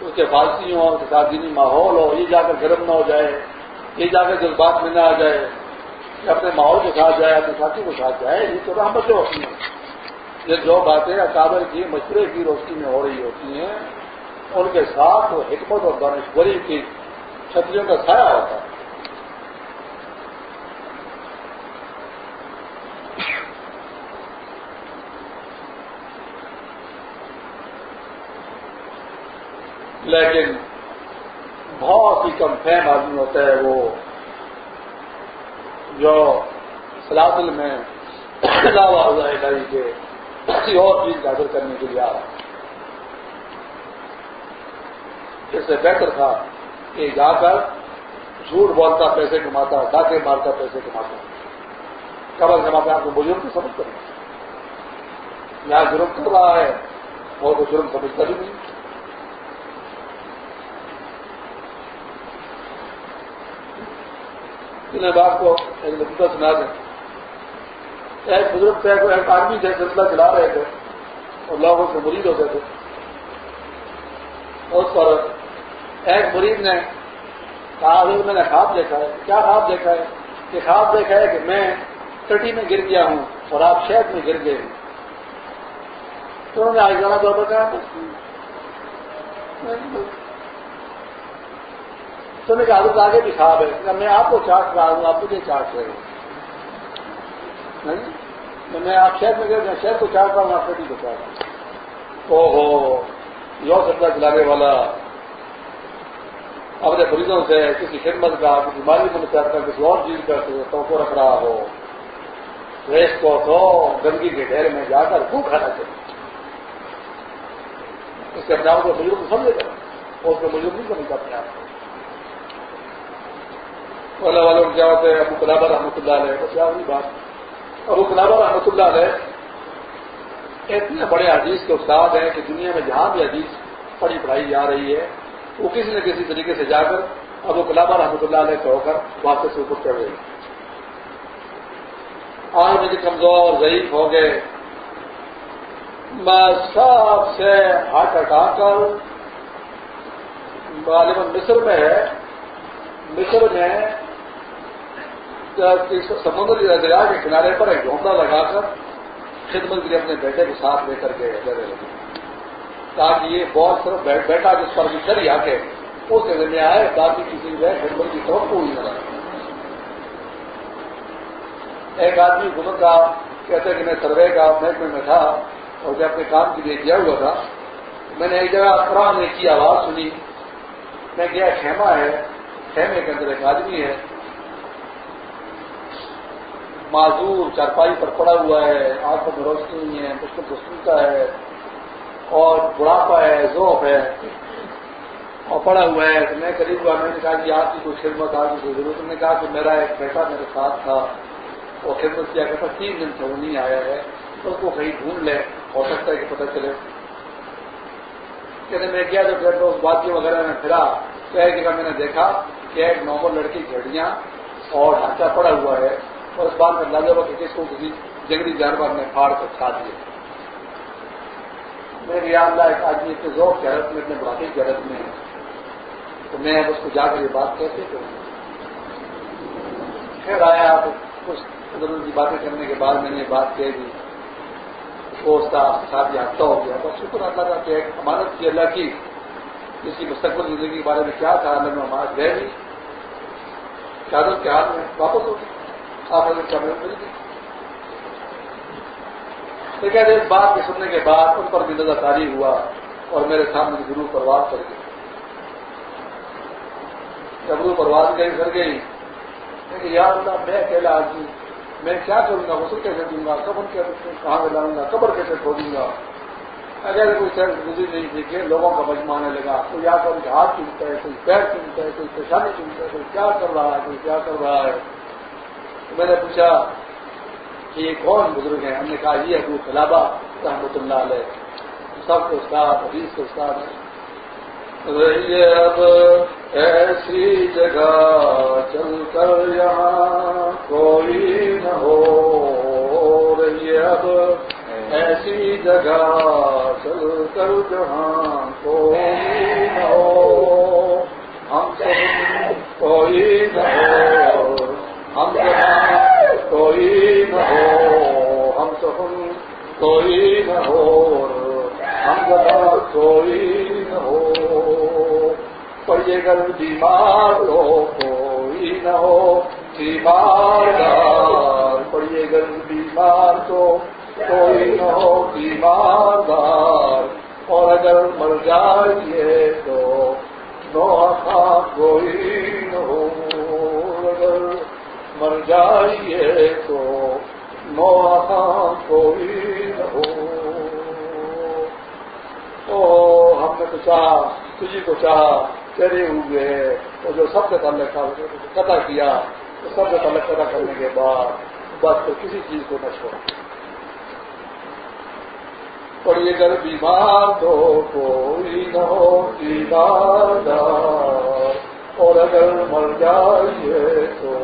اس کے فالسی ہو اس کے ساتھ دینی ماحول ہو یہ جا کر گرم نہ ہو جائے، یہ جا کر جذبات میں نہ آ جائے اپنے ماحول کے ساتھ جائے، اپنے ساتھی کے ساتھ جائے، یہ تو رحمتیں ہوتی یہ جو باتیں اکابر کی مشورے کی روشنی میں ہو رہی ہوتی ہیں، ان کے ساتھ وہ حکمت اور دانشوری کی چھتریوں کا سایہ ہوتا ہے۔ لیکن بہت ہی کم فہم آدمی ہوتا ہے وہ جو سلاسل میں کے کسی اور چیز حاصل کرنے کے لیے آ رہا اس سے بہتر تھا کہ جا کر جھوٹ بولتا، پیسے کماتا، ڈاکے مارتا، پیسے کماتا۔ کبر کماتے آپ کو بزرگ کو سمجھ کر یہاں جرم کر رہا ہے اور وہ جرم سمجھتا بھی نہیں۔ بات کو ایک لطیفہ سنا دیں۔ ایک بزرگ تھے ایک آدمی تھے سلسلہ چلا رہے تھے اور لوگوں سے مرید ہوتے تھے۔ اس پر ایک مریض نے کہا میں نے خواب دیکھا ہے۔ کیا خواب دیکھا ہے؟ کہ خواب دیکھا ہے کہ میں کٹی میں گر گیا ہوں اور آپ شہد میں گر گئے ہیں۔ تو انہوں نے آج جانا دور پر کہا تو نے کہا حضرت آگے بھی خواب ہے۔ میں آپ کو چاٹ رہا ہوں، آپ مجھے چاٹ رہے تو میں آپ شہر میں گئے شہر کو چاٹ رہا ہوں آپ کٹی کو چاٹ ہوں او ہو یو سبزہ چلانے والا۔ اپنے مریضوں سے کسی خدمت کا، کسی مالی منصب کا، کسی اور چیز کا تو کو رکھ رہا ہو۔ ریس کو تو گندگی کے ڈھیر میں جا کر خوب کھانا چاہیے۔ اس کے اپنے آپ کو بزرگ کو سمجھے گا۔ اس کو بزرگ نہیں سمجھتا اپنے آپ کو۔ اللہ والوں کیا ہوتے ہیں؟ ابو کلابر رحمۃ اللہ علیہ، بس یاد نہیں بات۔ ابو کلابر رحمۃ اللہ علیہ اتنے بڑے حدیث کے استاد ہیں کہ دنیا میں جہاں بھی حدیث پڑھی پڑھائی جا رہی ہے، وہ کسی نہ کسی طریقے سے جا کر ابو کلابہ رحمۃ اللہ علیہ سے ہو کر واپس سے اوپر چڑھ گئی۔ آج مجھے کمزور، ضعیف ہو گئے۔ میں سب سے ہاتھ ہٹا کر غالباً مصر میں ہے۔ مصر میں سمندر دریا کے کنارے پر ایک جھونپڑا لگا کر خدمت کے لیے اپنے بیٹے کو ساتھ لے کر گئے کے لگے تاکہ یہ بہت صرف بیٹا جس پر بھی چلی آ کے اس جگہ میں آئے تاکہ کسی جو ہے خدمت کی طرف کو نہ ایک آدمی حکومت کا کہتے کہ میں سروے کا محکمے میں تھا اور جب اپنے کام کے لیے گیا ہوا تھا۔ میں نے ایک جگہ قرآن کی آواز سنی۔ میں گیا خیمہ ہے خیمے کے اندر ایک آدمی ہے۔ معذور، چارپائی پر پڑا ہوا ہے آنکھوں میں روشنی نہیں ہے، مشکل کو سنتا ہے، اور بڑھاپا ہے، ذوق ہے، اور پڑا ہوا ہے میں قریب ہوا، میں نے کہا کہ آپ کی کوئی خدمت، آپ کی کوئی ضرورت نے کہا کہ میرا ایک بیٹا میرے ساتھ تھا، وہ خدمت کیا کرتا، تین دن سے وہ نہیں آیا ہے، تو اس کو کہیں ڈھونڈ لے ہو سکتا ہے کہ پتہ چلے۔ کہتے میں کیا، جو اس باتوں وغیرہ میں پھرا، تو ایک جگہ میں نے دیکھا کہ ایک نارمل لڑکی گھڑیاں اور ڈھانچہ پڑا ہوا ہے۔ اور اس بات میں ہوا کہ کس کو کسی جنگلی جانور نے پھاڑ کر کھا دیا۔ میرے اللہ ایک آدمی اتنے ذوق کی حالت میں، اتنے بڑھاپے کی حالت میں تو میں اس کو جا کر یہ بات کیسے کروں پھر آیا آپ کچھ کی باتیں کرنے کے بعد میں نے یہ بات کہہ دی۔ اس کا ساتھ یافتہ ہو گیا۔ بس شکر اللہ کا کہ ایک امانت کی اللہ کی۔ اس کی مستقبل زندگی کے بارے میں کیا تھا اللہ میں امانت گئے بھی قیادت کے ہاتھ میں واپس ہو گئی آپ اگر کمرے مل گئی لیکن اس بات کے سننے کے بعد ان پر بھی نظر تاری ہوا اور میرے سامنے گرو پرواز کر گئی جب گرو پرواز گئی کر گئی۔ لیکن یار اللہ، میں اکیلا آدمی، میں کیا کروں گا؟ غسل کیسے دوں گا؟ قبر کہاں میں لاؤں گا؟ قبر کیسے کھولوں گا؟ اگر کوئی سیلف گزری نہیں دیکھے، لوگوں کا مجمع آنے لگا کوئی آ کر ہاتھ چنتا ہے، کوئی پیر چنتا ہے، کوئی پیشانی چنتا ہے، کوئی کیا کر رہا ہے، کوئی کیا کر رہا ہے؟ میں نے پوچھا کہ یہ کون بزرگ ہیں؟ ہم نے کہا، یہ ابو خلابہ رحمۃ اللہ علیہ۔ سب کے استاد، حدیث کے استاد ہیں۔ اب ایسی جگہ، چل کر یہاں کوئی نہ ہو۔ رہی اب ایسی جگہ، چل کر جہاں کوئی نہ ہو۔ ہم کوئی نہ ہو۔ کوئی نہ ہو ہم سب کوئی نہ ہو، ہم کوئی نہ ہو۔ پڑھیے گھر بیمار ہو کوئی نہ ہو۔ بیمار دار پڑھیے گھر بیمار تو کوئی نہ ہو۔ بیمار دار اور اگر مر جائیے تو نو کوئی نہ ہو۔ اگر مر جائیے تو نو کوئی نہ ہو۔ ہم نے تو چاہا، تجھی کو چاہا چڑے ہوئے اور جو سب سے تعلق قطع کیا تو سب سے تعلق قطع کرنے کے بعد، بس تو کسی چیز کو نہ چھوڑا پڑھیے اگر بیمار تو کوئی نہ ہو، بیمار دار۔ اور اگر مر جائیے تو